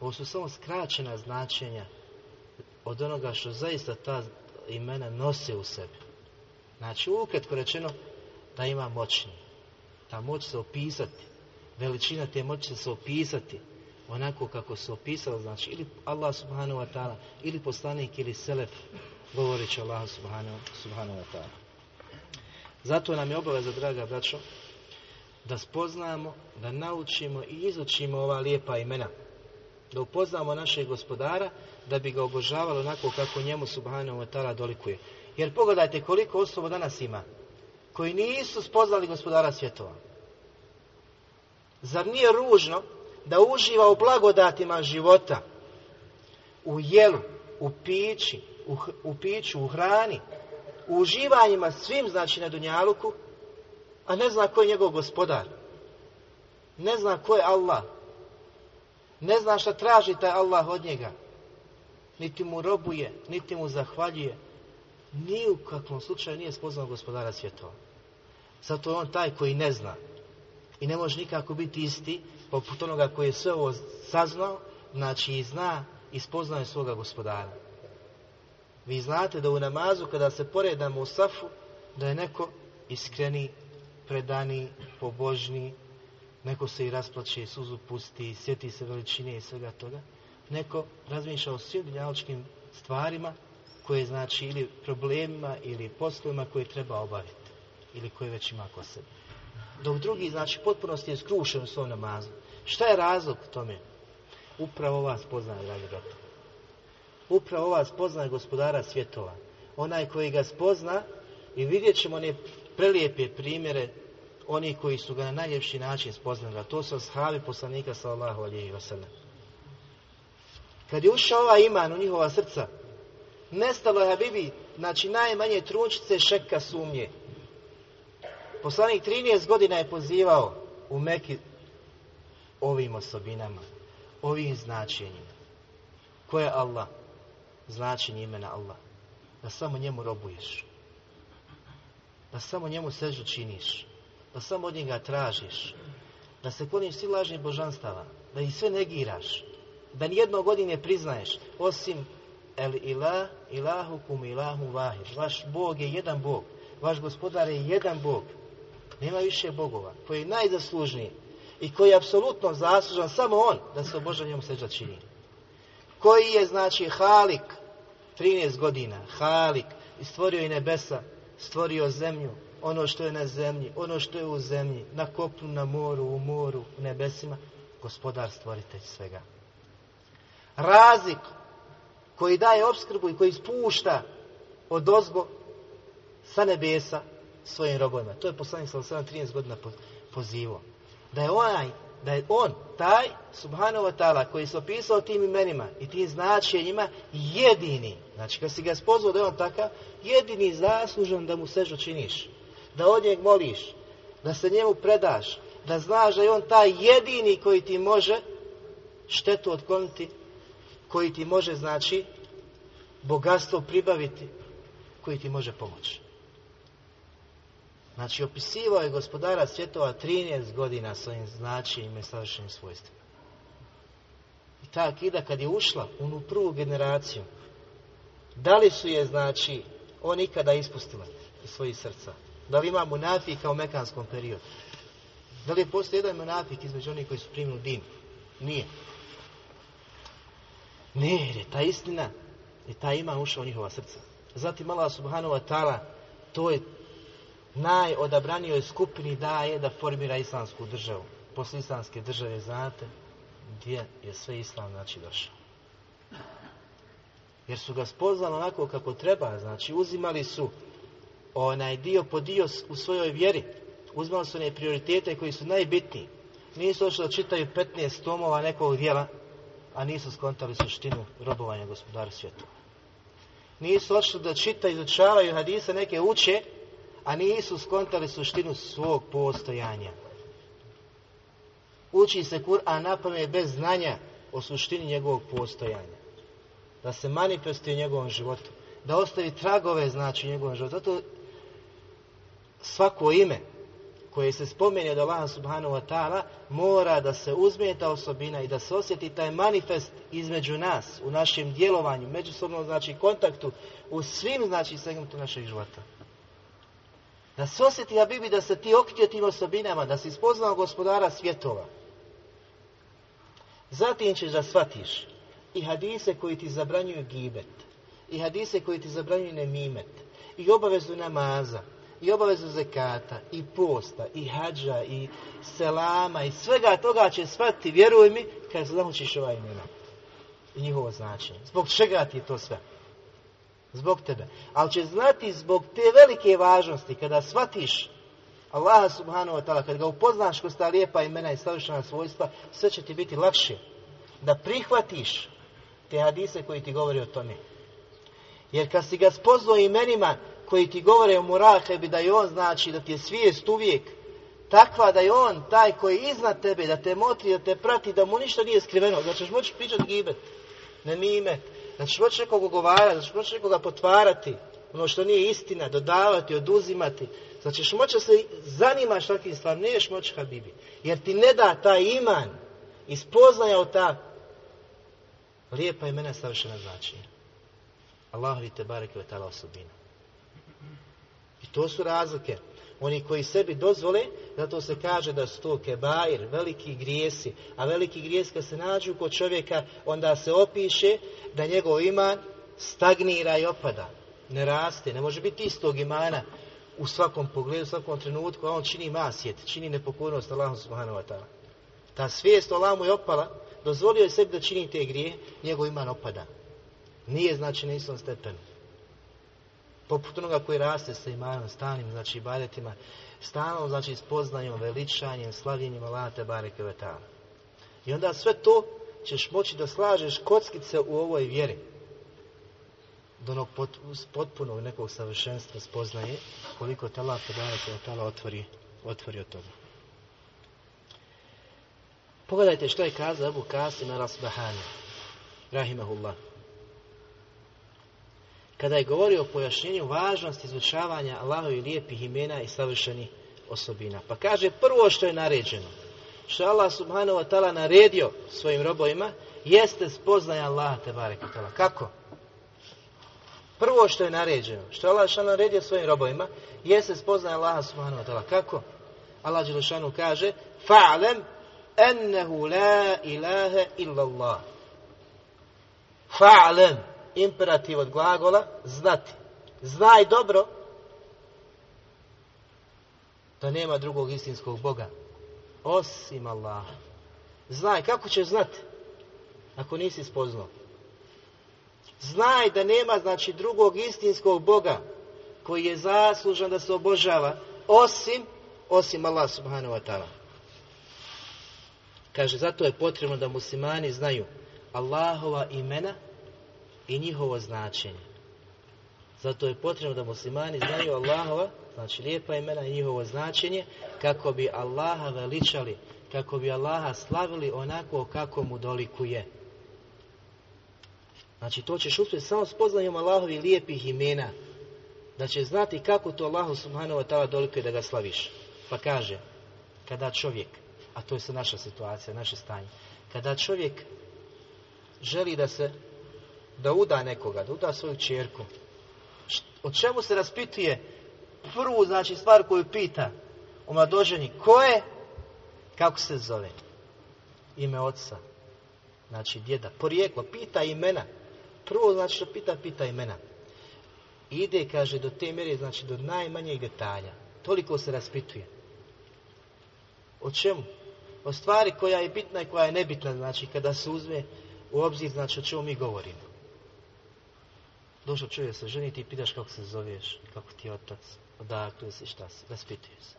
Ovo su samo skraćena značenja od onoga što zaista ta imena nose u sebi. Znači, ukratko rečeno, da ima moćni. Ta moć se opisati, veličina te moći se opisati onako kako se opisalo, znači, ili Allah subhanahu wa ta'ala, ili poslanik, ili selef, govoreći Allah subhanahu, subhanahu wa ta'ala. Zato nam je obaveza, draga braćo, da spoznamo, da naučimo i izučimo ova lijepa imena. Da upoznamo našeg gospodara, da bi ga obožavalo onako kako njemu subhanahu wa ta'ala dolikuje. Jer pogledajte koliko osoba danas ima, koji nisu spoznali gospodara svjetova. Zar nije ružno da uživa u blagodatima života, u jelu, u pići, u, u piću, u hrani, u uživanjima svim, znači na Dunjaluku, a ne zna ko je njegov gospodar. Ne zna ko je Allah. Ne zna šta traži taj Allah od njega. Niti mu robuje, niti mu zahvaljuje. Ni u kakvom slučaju nije spoznao gospodara svjetova. Zato je on taj koji ne zna. I ne može nikako biti isti poput onoga koji je sve ovo saznao, znači i zna i spoznaje svoga gospodara. Vi znate da u namazu kada se poredamo u safu, da je neko iskreni, predani, pobožni, neko se i rasplaće, suzu pusti, sjeti se veličine i svega toga. Neko razmišlja o svim dunjaličkim stvarima koje znači ili problemima ili poslovima koje treba obaviti ili koji već ima ko sebe. Dok drugi znači potpunosti je skrušen u svom namazu. Šta je razlog tome? Upravo vas poznaje, dragi brato. Upravo vas poznaje gospodara svjetova. Onaj koji ga spozna i vidjet ćemo one prelijepe primjere oni koji su ga na najljepši način spoznali. A to su ashabi poslanika sallahu alihi wasallam. Kad je ušao ovaj iman u njihova srca, nestalo je Habibi, znači najmanje trunčice šeka sumnje. Poslanik 13 godina je pozivao u Meki ovim osobinama, ovim značenjima. Ko je Allah? Značenje imena Allah. Da samo njemu robuješ. Da samo njemu sežu činiš. Da samo od njega tražiš. Da se kloniš svi lažnih božanstava. Da ih sve negiraš. Da nijedno godine priznaješ. Osim el ilah, ilahu kum ilahu vahid. Vaš Bog je jedan Bog. Vaš gospodar je jedan Bog. Nema više bogova. Koji je najzaslužniji i koji je apsolutno zaslužan samo on da se oboža njemu seđa čini. Koji je znači Halik 13 godina, Halik i stvorio i nebesa, stvorio zemlju, ono što je na zemlji, ono što je u zemlji, na kopnu, na moru, u moru, u nebesima, gospodar stvoritelj svega. Razik koji daje obskrbu i koji spušta od ozgo sa nebesa svojim robojima. To je poslanik sa 13 godina pozivao. Da je onaj, da je on, taj subhanahu wa ta'ala koji se opisao tim imenima i tim značenjima jedini, znači kad si ga spozvao da je on takav, jedini zaslužan da mu sežu činiš, da od njeg moliš, da se njemu predaš, da znaš da je on taj jedini koji ti može štetu otkloniti, koji ti može, znači, bogatstvo pribaviti, koji ti može pomoći. Znači, opisivao je gospodara svjetova 13 godina svojim značajima i savršenim svojstvima. I ta akida kad je ušla u onu prvu generaciju, da li su je, znači, on ikada ispustila iz svojih srca? Da li ima munafika u mekanskom periodu? Da li je postoji jedan munafik između onih koji su primili din? Nije. Ne, jer je ta istina i ta ima ušla u njihova srca. Zatim Allah subhanahu wa ta'ala to je najodabranijoj skupini daje da formira islamsku državu. Posle islamske države, znate, gdje je sve islam, znači, došao. Jer su ga spoznali onako kako treba, znači, uzimali su onaj dio po dio u svojoj vjeri. Uzmali su one prioritete koji su najbitniji. Nisu došli da čitaju 15 tomova nekog dijela, a nisu skontali suštinu robovanja gospodara svjetova. Nisu došli da čitaju, izučavaju hadise, neke uče, a nisu skontali suštinu svog postojanja. Uči se Kur'an napome bez znanja o suštini njegovog postojanja. Da se manifestuje u njegovom životu. Da ostavi tragove znači u njegovom životu. Zato svako ime koje se spomene od Allaha subhanahu wa ta'ala mora da se uzme ta osobina i da se osjeti taj manifest između nas u našem djelovanju, međusobnom znači kontaktu u svim znači segmentu našeg života. Da se osjeti ja Bibi da se ti okitio tim osobinama, da si spoznao gospodara svjetova. Zatim ćeš da shvatiš i hadise koji ti zabranjuju gibet, i hadise koji ti zabranjuju nemimet, i obavezu namaza, i obavezu zekata, i posta, i hađa, i selama, i svega toga će shvatiti, vjeruj mi, kad se zamučiš ovaj imena i njihovo značenje. Zbog čega ti je to sve? Zbog tebe. Ali će znati zbog te velike važnosti, kada shvatiš Allaha subhanahu wa ta'ala, kada ga upoznaš ko sta lijepa imena i savršena svojstva, sve će ti biti lakše da prihvatiš te hadise koji ti govori o tome. Jer kad si ga spoznao imenima koji ti govore o murahebi, da je on znači da ti je svijest uvijek takva da je on taj koji je iznad tebe, da te motri, da te prati, da mu ništa nije skriveno, da ćeš moći pričati gibet, ne nimet, da ćeš moći nekog ogovarati, da ćeš moći nekoga potvarati, ono što nije istina, dodavati, oduzimati, Znači, ćeš moći se zanimaš takvim stvar, neš moći Habibi, jer ti ne da taj iman ispoznaja o ta lijepa imena savršena značenja. Allahovi te barek ve tala osobina. I to su razlike. Oni koji sebi dozvole, zato se kaže da su to kebair, veliki grijesi. A veliki grijes kad se nađu kod čovjeka, onda se opiše da njegov iman stagnira i opada. Ne raste, ne može biti istog imana u svakom pogledu, u svakom trenutku, a on čini masjet, čini nepokornost Allahu subhanahu wa ta'ala. Ta svijest Allah mu je opala, dozvolio je sebi da čini te grije, njegov iman opada. Nije znači na istom stepenu. Poput onoga koji raste sa imanom, stanim, znači ibadetima, stanom, znači spoznanjem, veličanjem, slavljenjem Allah bareke Vetala. I onda sve to ćeš moći da slažeš kockice u ovoj vjeri do onog pot, potpunog nekog savršenstva spoznaje koliko te Allah bareke Vetala otvori, otvori od toga. Pogledajte što je kazao Abu Kasim al-Asbahani, rahimahullah. Kada je govorio o pojašnjenju važnosti izučavanja Allahovi lijepih imena i savršenih osobina. Pa kaže prvo što je naređeno, što Allah subhanahu wa ta'ala naredio svojim robovima, jeste spoznaje Allaha te barek ta'ala. Kako? Prvo što je naređeno, što Allah što naredio svojim robovima, jeste spoznaje Allaha subhanahu wa ta'ala. Kako? Allah Đelešanu kaže, fa'lem ennehu la ilaha illa Allah. Fa'lem, imperativ od glagola, znati. Znaj dobro da nema drugog istinskog Boga osim Allaha. Znaj, kako ćeš znati ako nisi spoznao? Znaj da nema, znači, drugog istinskog Boga koji je zaslužan da se obožava osim, osim Allah subhanahu wa ta'ala. Kaže, zato je potrebno da muslimani znaju Allahova imena i njihovo značenje. Zato je potrebno da muslimani znaju Allahova, znači lijepa imena i njihovo značenje, kako bi Allaha veličali, kako bi Allaha slavili onako kako mu dolikuje. Znači to ćeš uspjeti samo s poznanjem Allahovi lijepih imena, da će znati kako to Allahu subhanahu wa ta'ala dolikuje da ga slaviš. Pa kaže, kada čovjek a to je sa naša situacija, naše stanje. Kada čovjek želi da se, da uda nekoga, da uda svoju čerku, od čemu se raspituje prvu, znači, stvar koju pita u mladoženji, ko je, kako se zove? Ime oca, znači djeda, porijeklo, pita imena. Prvo, znači, što pita, pita imena. Ide, kaže, do te mjere, znači, do najmanjeg detalja. Toliko se raspituje. O čemu? o stvari koja je bitna i koja je nebitna, znači kada se uzme u obzir, znači o čemu mi govorimo. Došao čovjek se ženiti i pitaš kako se zoveš, kako ti je otac, odakle si, šta si, raspituje se.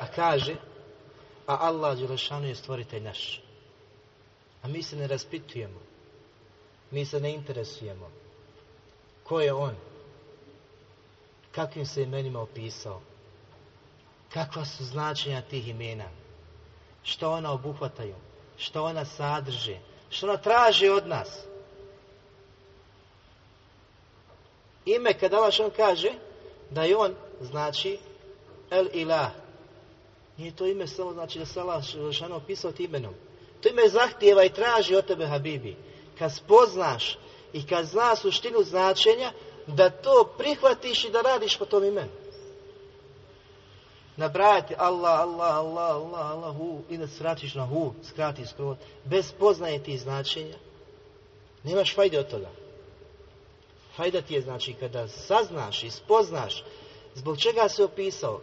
A kaže, a Allah Đelešanu je stvoritelj naš. A mi se ne raspitujemo. Mi se ne interesujemo. Ko je on? Kakvim se imenima opisao? Kakva su značenja tih imena? što ona obuhvataju, što ona sadrže, što ona traži od nas. Ime kada Allah on kaže da je on znači El Ilah. Nije to ime samo znači da se Allah šano opisao ti imenom. To ime zahtijeva i traži od tebe Habibi. Kad spoznaš i kad znaš suštinu značenja, da to prihvatiš i da radiš po tom imenu nabrajati Allah, Allah, Allah, Allah, Allah, hu, i da skratiš na hu, skrati skroz, bez poznaje ti značenja, nemaš fajde od toga. Fajda ti je znači kada saznaš i spoznaš zbog čega se opisao,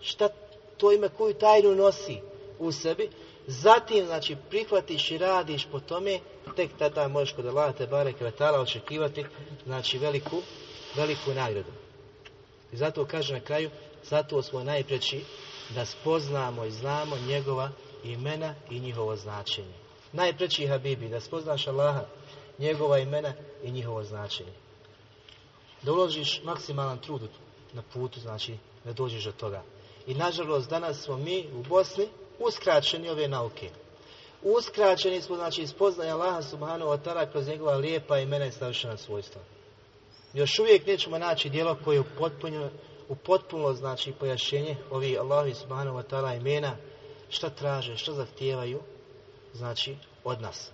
šta to ime koju tajnu nosi u sebi, zatim znači prihvatiš i radiš po tome, tek tada možeš kod Allah te bare kvetala očekivati znači veliku, veliku nagradu. I zato kaže na kraju, zato smo najpreći da spoznamo i znamo njegova imena i njihovo značenje. Najpreći Habibi, da spoznaš Allaha, njegova imena i njihovo značenje. Da uložiš maksimalan trud na putu, znači da dođeš do toga. I nažalost, danas smo mi u Bosni uskraćeni ove nauke. Uskraćeni smo, znači, spoznaje Allaha subhanahu wa ta'ala kroz njegova lijepa imena i savršena svojstva. Još uvijek nećemo naći dijelo koje upotpunjuje u potpuno znači pojašnjenje ovi Allahi subhanahu wa ta'ala imena šta traže, šta zahtijevaju znači od nas.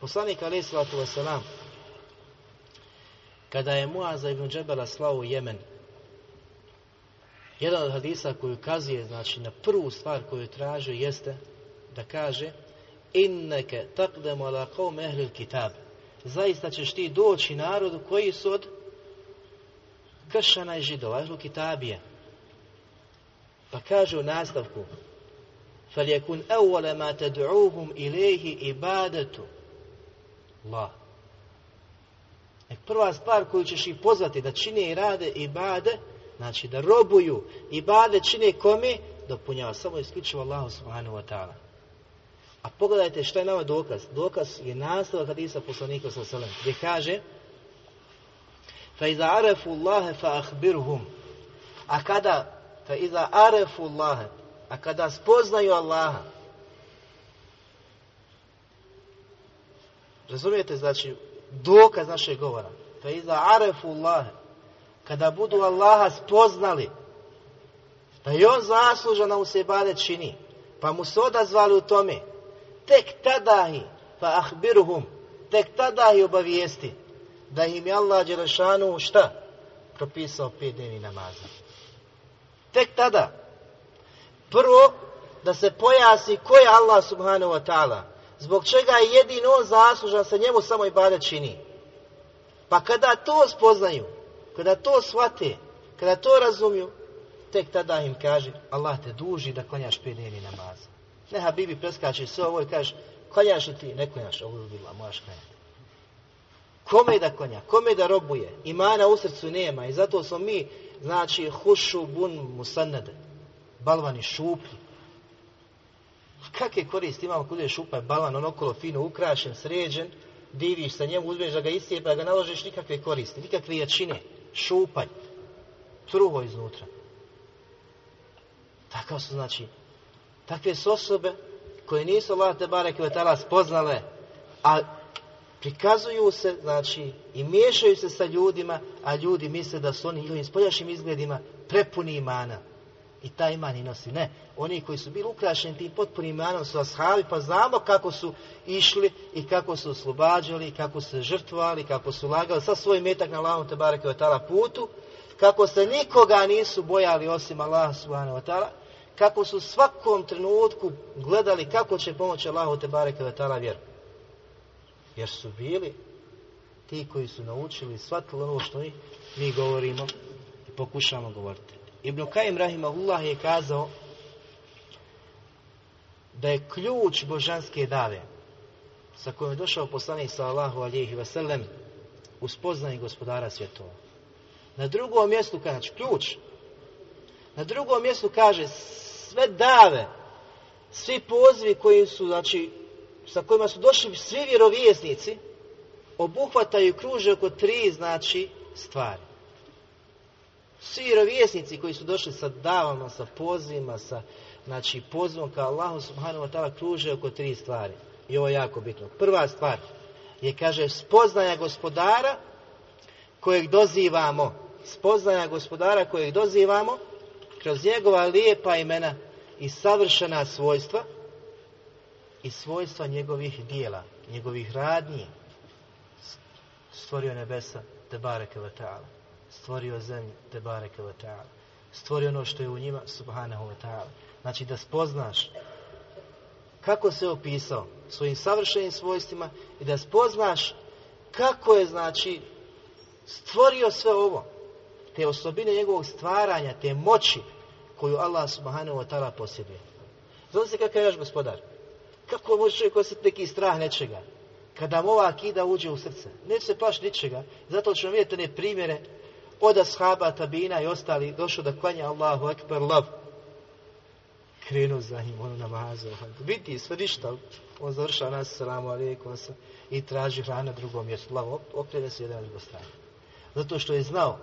Poslanik alaih sallatu wasalam kada je Muaza ibn Džebela slao u Jemen Jedan od hadisa koji ukazuje znači, na prvu stvar koju traže jeste da kaže inneke takdemu ala qawm ehli kitab. Zaista ćeš ti doći narodu koji su od kršana i židova, ehlu kitabije. Pa kaže u nastavku فَلْيَكُنْ أَوَّلَ مَا تَدْعُوهُمْ إِلَيْهِ إِبَادَتُ Allah. E prva stvar koju ćeš ih pozvati da čine i rade ibade, znači da robuju ibade čine kome, dopunjava samo isključivo Allah subhanahu wa ta'ala. A pogledajte što je nama dokaz. Dokaz je nastavak hadisa poslanika sa selem, gdje kaže فَإِذَا عَرَفُوا اللَّهَ فَأَخْبِرْهُمْ A kada فَإِذَا عَرَفُوا اللَّهَ A kada spoznaju Allaha Razumijete, znači, dokaz našeg govora. Fe iza arefu Allahe, kada budu Allaha spoznali, da je on zaslužan u se bade čini, pa mu se odazvali u tome, tek tadahi, fa ahbiruhum, tek tadahi obavijesti, da im je Allah Đelešanu šta? Propisao pet dnevni namaza. Tek tada. Prvo, da se pojasi ko je Allah subhanahu wa ta'ala. Zbog čega je jedino on zaslužan sa njemu samo i bade čini. Pa kada to spoznaju, kada to shvate, kada to razumiju, tek tada im kaže, Allah te duži da klanjaš pet dnevni namaza. Ne, Habibi preskače sve ovo i kaže, klanjaš li ti? Ne klanjaš, ovo je bila, mojaš klanjati. Kome da klanja? Kome da robuje? Imana u srcu nema i zato smo mi, znači, hušu bun musannade, balvani šuplji. Kakve koristi imamo kod je šupa, balan, on okolo fino ukrašen, sređen, diviš sa njemu, uzmeš da ga istijepa, da ga naložiš, nikakve koristi, nikakve jačine, šupalj, truho iznutra. Takav su, znači, takve su osobe koje nisu Allah te barek i vetala spoznale, a prikazuju se, znači, i miješaju se sa ljudima, a ljudi misle da su oni ili spoljašim izgledima prepuni imana. I taj iman i nosi. Ne, oni koji su bili ukrašeni tim potpunim imanom su ashabi, pa znamo kako su išli i kako su oslobađali, kako su žrtvovali, kako su lagali sa svoj metak na Allahom te barek i putu, kako se nikoga nisu bojali osim Allaha subhanahu wa ta'ala, kako su svakom trenutku gledali kako će pomoći Allahu te bareke ve taala vjeru. Jer su bili ti koji su naučili shvatili ono što mi, mi govorimo i pokušamo govoriti. Ibn Kajim Rahimahullah je kazao da je ključ božanske dave sa kojom je došao poslanik sallahu alihi vasallam u gospodara svjetova. Na drugom mjestu kaže, znači, ključ, na drugom mjestu kaže sve dave, svi pozvi koji su, znači, sa kojima su došli svi vjerovjesnici, obuhvataju kruže oko tri, znači, stvari. Svi rovjesnici koji su došli sa davama, sa pozivima, sa, znači, pozivom ka Allahu subhanahu wa ta'ala kruže oko tri stvari. I ovo je jako bitno. Prva stvar je, kaže, spoznaja gospodara kojeg dozivamo. Spoznaja gospodara kojeg dozivamo, kroz njegova lijepa imena i savršena svojstva i svojstva njegovih dijela, njegovih radnji, stvorio nebesa, te bareke ta'ala, stvorio zemlju, te bareke wa ta'ala, stvorio ono što je u njima, subhanahu wa ta'ala. Znači da spoznaš kako se opisao svojim savršenim svojstvima i da spoznaš kako je, znači, stvorio sve ovo, te osobine njegovog stvaranja, te moći, koju Allah subhanahu wa ta'ala posjeduje. Znam se kakav je naš gospodar. Kako može čovjek osjetiti neki strah nečega? Kada mu ova akida uđe u srce. Neće se plaš ničega. Zato ćemo vidjeti one primjere od ashaba, tabina i ostali došao da klanja Allahu akbar lav. Krenu za njim, ono namazu. Vidi, ono. sve ništa. On završa nas, salamu alaikum, i traži hrana drugom mjestu. Lav, okrene se jedan drugo strane. Zato što je znao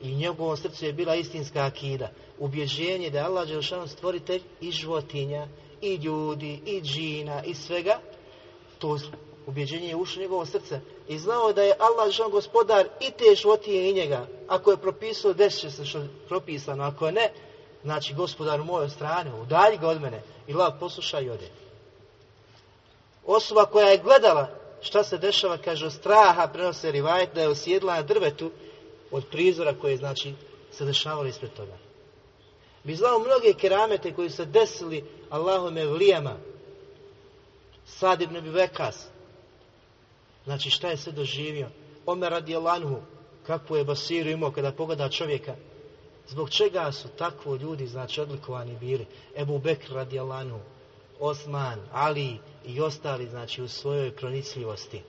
i njegovom srcu je bila istinska akida, ubježenje da je Allah Đelšanu stvoritelj i životinja, i ljudi, i džina, i svega, to ubjeđenje je ušlo u njegovo srce. I znao da je Allah Đelšanu gospodar i te životinje i njega. Ako je propisao, desit će se što je propisano. Ako ne, znači gospodar u mojoj strani, udalji ga od mene. I lav posluša i ode. Osoba koja je gledala šta se dešava, kaže, straha prenose rivajet da je osjedla na drvetu od prizora koje znači se dešavali ispred toga. Mi znao mnoge keramete koji se desili Allahome vlijama. Sad ibn Abi Vekas. Znači šta je sve doživio? Omer radi Elanhu, kakvu je basiru imao kada pogleda čovjeka. Zbog čega su takvo ljudi, znači, odlikovani bili? Ebu Bekr radi Alanhu, Osman, Ali i ostali, znači, u svojoj pronicljivosti.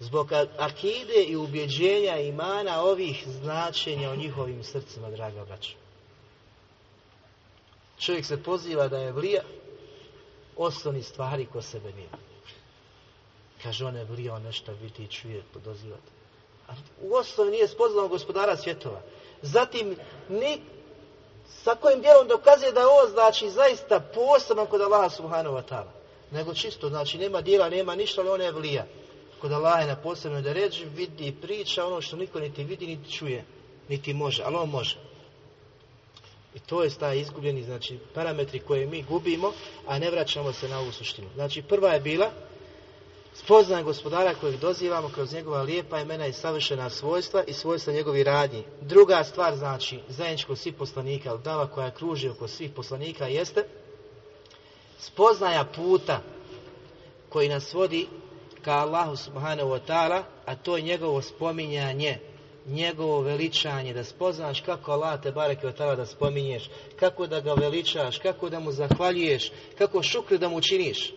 Zbog akide i ubjeđenja imana ovih značenja u njihovim srcima, draga braća. Čovjek se poziva da je vlija osnovni stvari ko sebe nije. Kaže, on je vlija, on nešto vidi i čuje, podozivati. A u osnovi nije spoznao gospodara svjetova. Zatim, ni, sa kojim dijelom dokazuje da je ovo znači zaista posebno kod Allaha subhanahu wa ta'ala. Nego čisto, znači nema dijela, nema ništa, ali on je vlija. Kod Allaha je na posebno da ređi, vidi i priča ono što niko niti vidi, niti čuje, niti može, ali on može. I to je taj izgubljeni, znači, parametri koje mi gubimo, a ne vraćamo se na ovu suštinu. Znači, prva je bila spoznaje gospodara kojeg dozivamo kroz njegova lijepa imena i savršena svojstva i svojstva njegovi radnji. Druga stvar, znači, zajedničko svih poslanika, ali dava koja kruži oko svih poslanika, jeste spoznaja puta koji nas vodi ka Allahu subhanahu wa ta'ala, a to je njegovo spominjanje njegovo veličanje, da spoznaš kako Allah te bareke od da spominješ, kako da ga veličaš, kako da mu zahvaljuješ, kako šukri da mu činiš.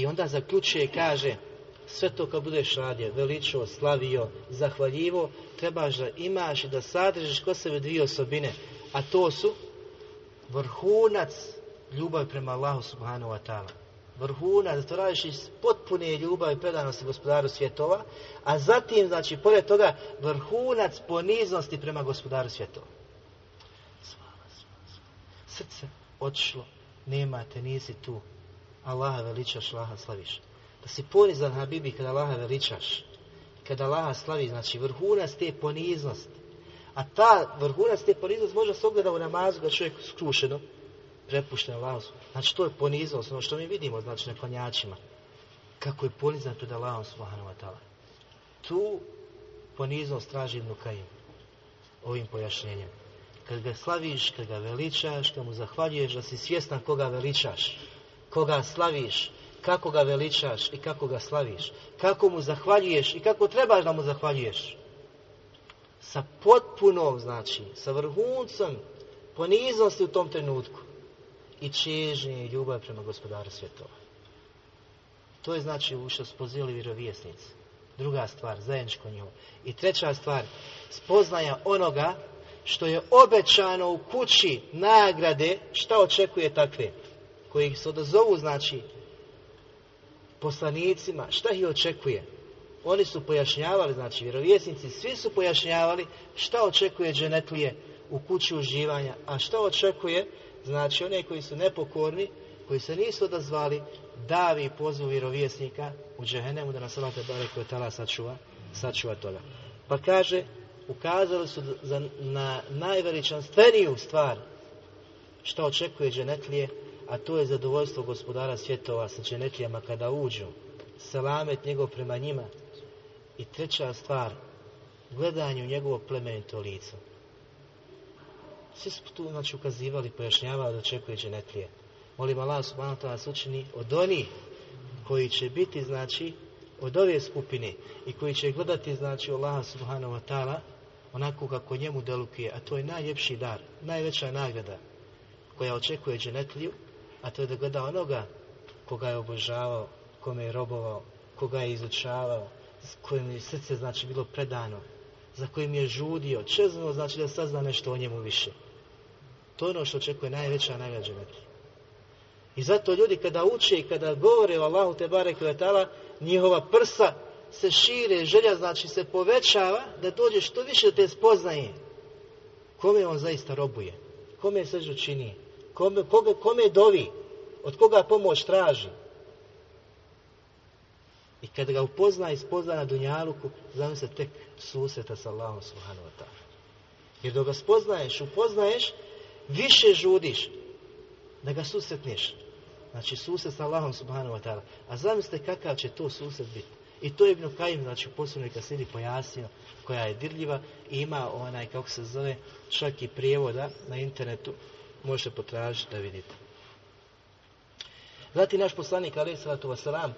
I onda zaključuje i kaže, sve to kad budeš radio, veličio, slavio, zahvaljivo, trebaš da imaš i da sadržiš kod sebe dvije osobine, a to su vrhunac ljubav prema Allahu subhanahu wa ta'ala vrhuna, da to radiš iz potpune ljubavi i predanosti gospodaru svjetova, a zatim, znači, pored toga, vrhunac poniznosti prema gospodaru svjetova. Svala, svala, svala. Srce otišlo, nemate, nisi tu. Allaha veličaš, Allaha slaviš. Da si ponizan, Habibi, kada Allaha veličaš, kada Allaha slavi, znači, vrhunac te poniznosti. A ta vrhunac te poniznosti može se ogleda u namazu, da čovjek skrušeno, prepušten Allahu. Znači to je poniznost, ono što mi vidimo, znači na klanjačima. Kako je ponizan pred Allahom subhanahu wa ta'ala. Tu poniznost traži Ibn Kajim ovim pojašnjenjem. Kad ga slaviš, kad ga veličaš, kad mu zahvaljuješ da si svjestan koga veličaš, koga slaviš, kako ga veličaš i kako ga slaviš, kako mu zahvaljuješ i kako trebaš da mu zahvaljuješ. Sa potpunom, znači, sa vrhuncom poniznosti u tom trenutku i čežnje i ljubav prema gospodaru svjetova. To je znači u što spozili vjerovjesnici. Druga stvar, zajedničko njihovo. I treća stvar, spoznaja onoga što je obećano u kući nagrade, šta očekuje takve, koji se odazovu, znači, poslanicima, šta ih očekuje? Oni su pojašnjavali, znači, vjerovjesnici, svi su pojašnjavali šta očekuje dženetlije u kući uživanja, a šta očekuje znači one koji su nepokorni, koji se nisu odazvali, davi poziv vjerovjesnika u džehennemu da nas Allah te bare koje tala sačuva, sačuva toga. Pa kaže, ukazali su za, na najveličanstveniju stvar što očekuje dženetlije, a to je zadovoljstvo gospodara svjetova sa dženetlijama kada uđu, salamet njegov prema njima. I treća stvar, gledanju njegovo plemenito lice. Svi su tu znači, ukazivali, pojašnjavali da očekuje dženetlije. Molim Allah subhanahu wa ta'ala učini od onih koji će biti, znači, od ove skupine i koji će gledati, znači, Allah subhanahu wa ta'ala onako kako njemu delukuje, a to je najljepši dar, najveća nagrada koja očekuje dženetliju, a to je da gleda onoga koga je obožavao, kome je robovao, koga je izučavao, s kojim je srce, znači, bilo predano, za kojim je žudio, čezno, znači, da sazna nešto o njemu više. To je ono što očekuje najveća nagrada. I zato ljudi kada uče i kada govore o Allahu te barek ve taala, njihova prsa se šire, želja znači se povećava da dođe što više te spoznaje. Kome on zaista robuje? Kome sežu čini? Kome, koga, kome dovi? Od koga pomoć traži? I kada ga upozna i spozna na Dunjaluku, znam se tek susreta sa Allahom subhanahu wa ta'ala. Jer dok ga spoznaješ, upoznaješ, više žudiš da ga susretneš. Znači susret sa Allahom subhanahu wa ta'ala. A zamislite kakav će to susret biti. I to je Ibn Kajim, znači u posljednoj kasidi pojasnio, koja je dirljiva i ima onaj, kako se zove, čak i prijevoda na internetu, možete potražiti da vidite. Zatim naš poslanik, ali salatu wasalam,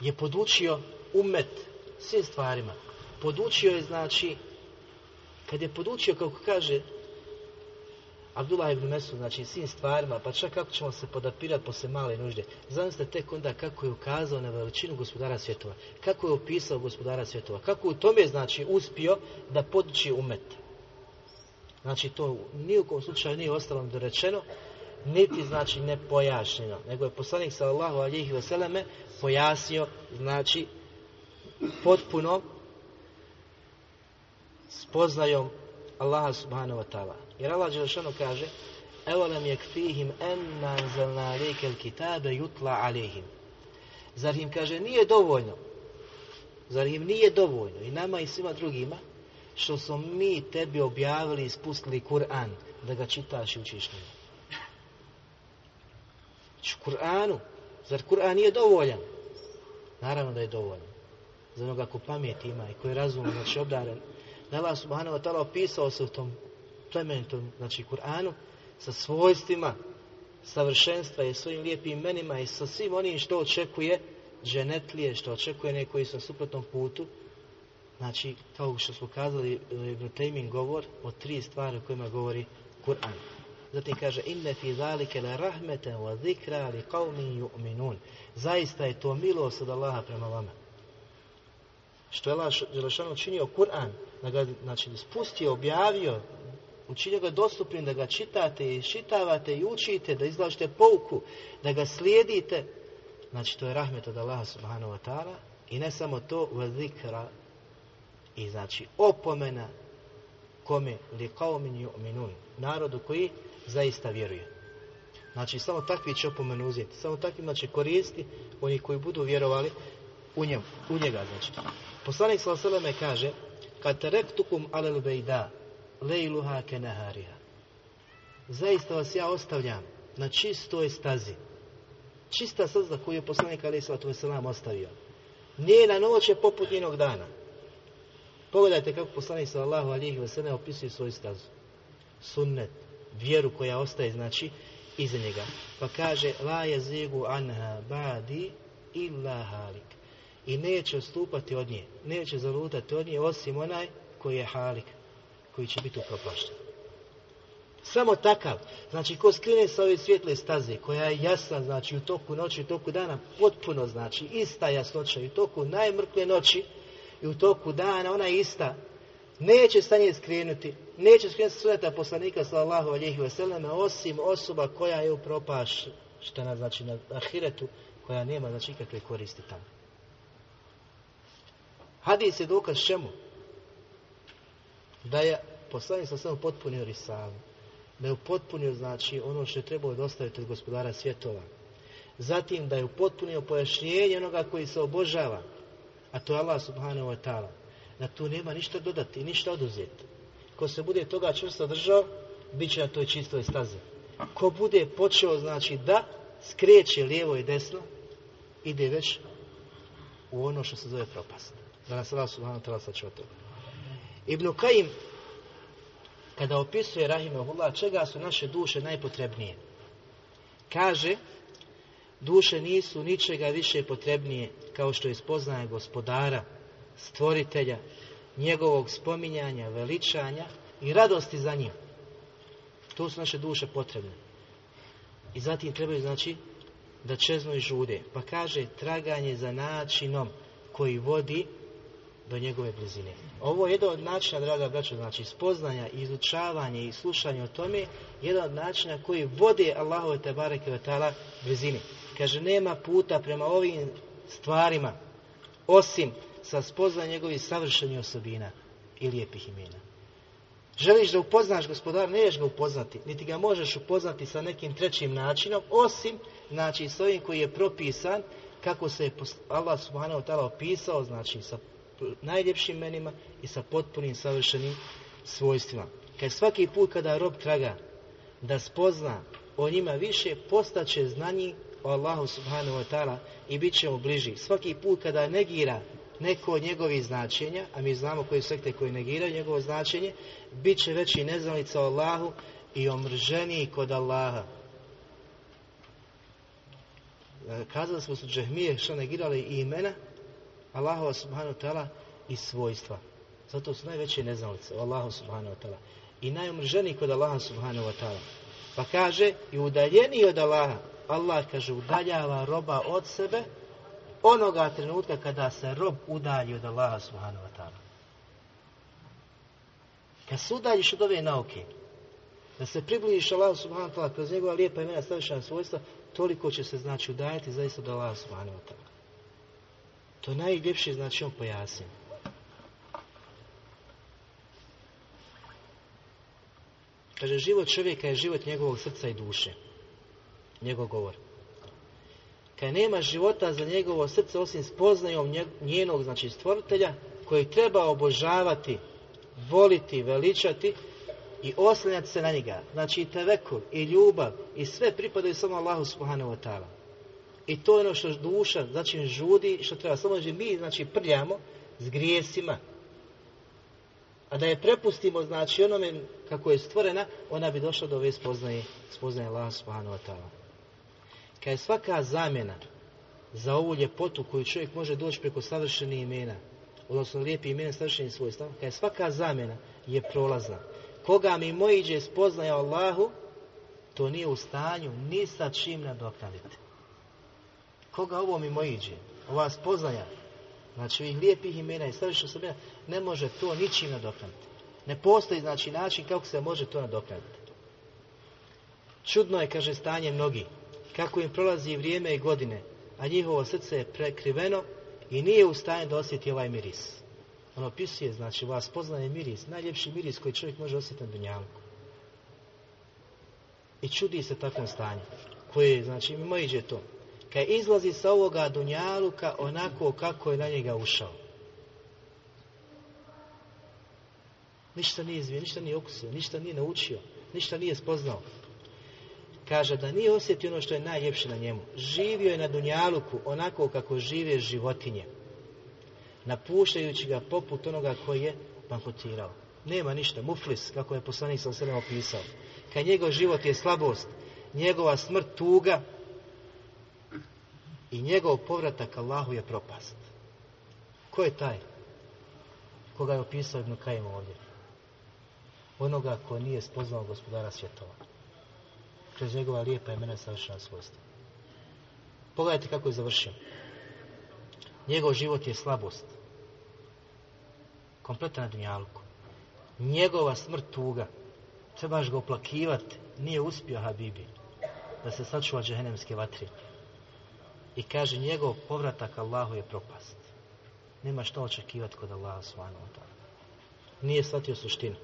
je podučio umet svim stvarima. Podučio je, znači, kad je podučio, kako kaže Abdullah ibn Mesud, znači svim stvarima, pa čak kako ćemo se podapirati posle male nužde. Zamislite tek onda kako je ukazao na veličinu gospodara svjetova, kako je opisao gospodara svjetova, kako u tome, znači, uspio da poduči umet. Znači, to ni u kom slučaju nije ostalo dorečeno, niti, znači, ne pojašnjeno, nego je poslanik sallallahu alihi selleme pojasnio, znači, potpuno spoznajom Allaha subhanahu wa ta'ala. Jer Allah Đelešanu kaže Evo nam je kfihim enna anzalna alike kitabe jutla alihim. Zar im kaže nije dovoljno Zar im nije dovoljno i nama i svima drugima što smo mi tebi objavili i spustili Kur'an da ga čitaš i učiš njega. Znači Kur'anu, zar Kur'an nije dovoljan? Naravno da je dovoljan. Za onoga ko pamet ima i ko je razumno, znači obdaren. Da Allah subhanahu wa ta'ala opisao se u tom plemenitom, znači Kur'anu, sa svojstvima savršenstva i svojim lijepim imenima i sa svim onim što očekuje dženetlije, što očekuje neko i sa suprotnom putu, znači, kao što smo kazali, eh, Ibn Taymin govor o tri stvari o kojima govori Kur'an. Zatim kaže, inne fi zalike la rahmeten wa zikra li qavmi yu'minun. Zaista je to milost od Allaha prema vama. Što je Allah Želešanu učinio Kur'an, da ga, znači, spustio, objavio, učinio ga dostupnim da ga čitate i šitavate i učite, da izlažete pouku, da ga slijedite. Znači, to je rahmet od Allaha subhanahu wa ta'ala i ne samo to, wa zikra i znači opomena kome li qaumin yu'minun narodu koji zaista vjeruje znači samo takvi će opomenu uzeti samo takvi znači koristi oni koji budu vjerovali u njemu u njega znači poslanik sallallahu alejhi ve kaže kad taraktukum alal bayda lejluha ke nahariha. Zaista vas ja ostavljam na čistoj stazi. Čista staza koju je poslanik alejhi Islatu Veselam ostavio. Njena noć je poput njenog dana. Pogledajte kako poslanik sallallahu alihi wasallam opisuje svoju stazu. Sunnet, vjeru koja ostaje, znači, iza njega. Pa kaže, la je zigu anha badi illa halik. I neće ostupati od nje, neće zalutati od nje, osim onaj koji je halik, koji će biti upropašten. Samo takav, znači ko skrine sa ove svjetle staze, koja je jasna, znači u toku noći, u toku dana, potpuno znači, ista jasnoća, u toku najmrkve noći, i u toku dana, ona je ista, neće sa nje skrenuti, neće skrenuti sveta poslanika, sallallahu alihi wasallam, osim osoba koja je upropaštena, znači na ahiretu, koja nema, znači ikakve koristi tamo. Hadis je dokaz čemu? da je poslanik sa samo potpunio risalu, da je upotpunio znači ono što je trebalo dostaviti od gospodara svjetova. Zatim da je upotpunio pojašnjenje onoga koji se obožava, a to je Allah subhanahu wa ta'ala. Da tu nema ništa dodati, ništa oduzeti. Ko se bude toga čvrsto držao, bit će na toj čistoj stazi. Ko bude počeo, znači, da skreće lijevo i desno, ide već u ono što se zove propast. Da nas Allah subhanahu wa ta'ala sačuva toga. Ibn Kajim, kada opisuje Rahimahullah, čega su naše duše najpotrebnije? Kaže, duše nisu ničega više potrebnije kao što je spoznaje gospodara, stvoritelja, njegovog spominjanja, veličanja i radosti za njim. To su naše duše potrebne. I zatim trebaju, znači, da čezno i žude. Pa kaže, traganje za načinom koji vodi do njegove blizine. Ovo je jedan od načina, draga braća, znači spoznanja, izučavanje i slušanje o tome, jedan od načina koji vode Allahove te bareke vetala blizini. Kaže, nema puta prema ovim stvarima, osim sa spoznanjem njegovih savršenih osobina i lijepih imena. Želiš da upoznaš gospodar, ne ga upoznati, niti ga možeš upoznati sa nekim trećim načinom, osim, znači, s ovim koji je propisan, kako se je Allah subhanahu ta'ala opisao, znači, sa najljepšim menima i sa potpunim savršenim svojstvima. Kaj svaki put kada rob traga da spozna o njima više, postaće znanji o Allahu subhanahu wa ta'ala i bit ćemo bliži. Svaki put kada negira neko od njegovih značenja, a mi znamo koje sekte koje negiraju njegovo značenje, bit će veći neznalica o Allahu i omrženiji kod Allaha. E, kazali smo su džahmije što negirali i imena Allahova subhanahu wa ta'ala i svojstva. Zato su najveće neznalice o Allahu subhanahu wa ta'ala. I najomrženiji kod Allaha subhanahu wa ta'ala. Pa kaže, i udaljeniji od Allaha, Allah kaže, udaljava roba od sebe, onoga trenutka kada se rob udalji od Allaha subhanahu wa ta'ala. Kad se udaljiš od ove nauke, da se približiš Allahu subhanahu wa ta'ala kroz njegova lijepa imena savršena svojstva, toliko će se znači udaljiti zaista od Allaha subhanahu wa ta'ala. To najljepše znači on pojasnio. Kaže, život čovjeka je život njegovog srca i duše. Njegov govor. Kad nema života za njegovo srce osim spoznajom njenog, znači stvoritelja, koji treba obožavati, voliti, veličati i oslanjati se na njega. Znači i tevekul, i ljubav, i sve pripadaju samo Allahu subhanahu wa ta'ala. I to je ono što duša, znači žudi, što treba. Samo znači mi, znači, prljamo s grijesima, A da je prepustimo, znači onome kako je stvorena, ona bi došla do ove spoznaje, spoznaje Allah subhanahu wa ta'ala. Kad je svaka zamjena za ovu ljepotu koju čovjek može doći preko savršenih imena, odnosno lijepi imena savršenih svojstava, kad je svaka zamjena je prolazna. Koga mi mojiđe spoznaje Allahu, to nije u stanju ni sa čim nadoknaditi. Koga ovo mi mojiđe, ova spoznaja, znači ovih lijepih imena i savršenih osobina, ne može to ničim nadoknaditi. Ne postoji znači način kako se može to nadoknaditi. Čudno je, kaže, stanje mnogi, kako im prolazi vrijeme i godine, a njihovo srce je prekriveno i nije u stanju da osjeti ovaj miris. On opisuje, znači, vas poznaje miris, najljepši miris koji čovjek može osjetiti na dunjalku. I čudi se takvom stanju, koje, znači, mimo iđe to. Kad izlazi sa ovoga dunjaluka onako kako je na njega ušao. Ništa nije izvio, ništa nije okusio, ništa nije naučio, ništa nije spoznao. Kaže da nije osjetio ono što je najljepše na njemu. Živio je na Dunjaluku onako kako žive životinje. Napuštajući ga poput onoga koji je bankotirao. Nema ništa, muflis, kako je poslanik sa sredom opisao. Kad njegov život je slabost, njegova smrt tuga i njegov povratak Allahu je propast. Ko je taj? Koga je opisao Ibn Kajim ovdje? onoga ko nije spoznao gospodara svjetova. Kroz njegova lijepa imena savršena svojstva. Pogledajte kako je završio. Njegov život je slabost. Kompletan na dunjalku. Njegova smrt tuga. Trebaš ga oplakivati. Nije uspio Habibi da se sačuva džehennemske vatre. I kaže njegov povratak Allahu je propast. Nema što očekivati kod Allaha svojnog. Nije shvatio suštinu.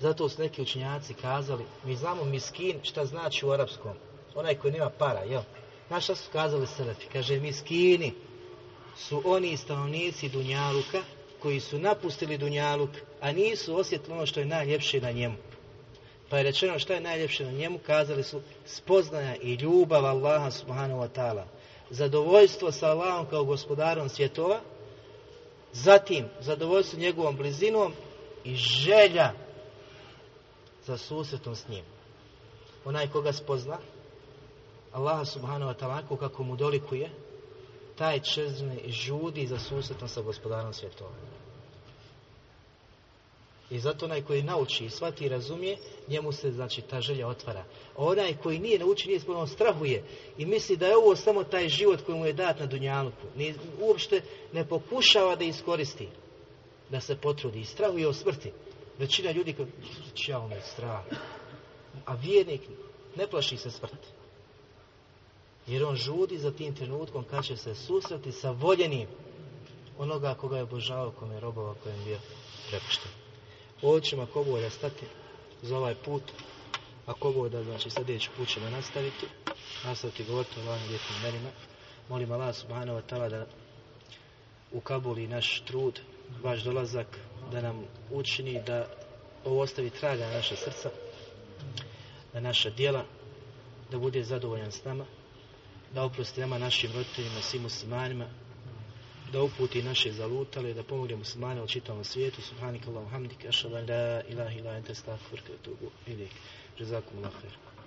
Zato su neki učinjaci kazali, mi znamo miskin šta znači u arapskom, onaj koji nema para, jel? Znaš šta su kazali selefi? Kaže, miskini su oni stanovnici Dunjaluka koji su napustili Dunjaluk, a nisu osjetili ono što je najljepše na njemu. Pa je rečeno šta je najljepše na njemu, kazali su spoznaja i ljubav Allaha subhanahu wa ta'ala. Zadovoljstvo sa Allahom kao gospodarom svjetova, zatim zadovoljstvo njegovom blizinom i želja za susretom s njim. Onaj koga spozna, Allah subhanahu wa ta'ala, kako mu dolikuje, taj čezne i žudi za susretom sa gospodarom svjetova. I zato onaj koji nauči i shvati i razumije, njemu se znači ta želja otvara. A onaj koji nije nauči, nije spomeno, strahuje i misli da je ovo samo taj život koji mu je dat na Dunjaluku. Ni, uopšte ne pokušava da iskoristi, da se potrudi i strahuje o smrti. Većina ljudi kao, čao me strah. A vjernik ne plaši se smrti. Jer on žudi za tim trenutkom kad će se susreti sa voljenim onoga koga je obožavao, kome je robova, kojem je bio prepušten. Ovdje ćemo ako ovo stati za ovaj put, ako ovo da znači sljedeći put ćemo nastaviti, nastaviti govoriti o ovim lijepim menima. Molim Allah subhanahu wa ta'ala da ukabuli naš trud, vaš dolazak, da nam učini da ovo ostavi traga na naša srca, na naša dijela, da bude zadovoljan s nama, da oprosti nama našim roditeljima, svim muslimanima, da uputi naše zalutale, da pomogne muslimane u čitavom svijetu. Subhanika Allahu hamdika, ašhadu an la ilaha illa anta astaghfiruka wa atubu ilayk. Jazakumullahu khairan.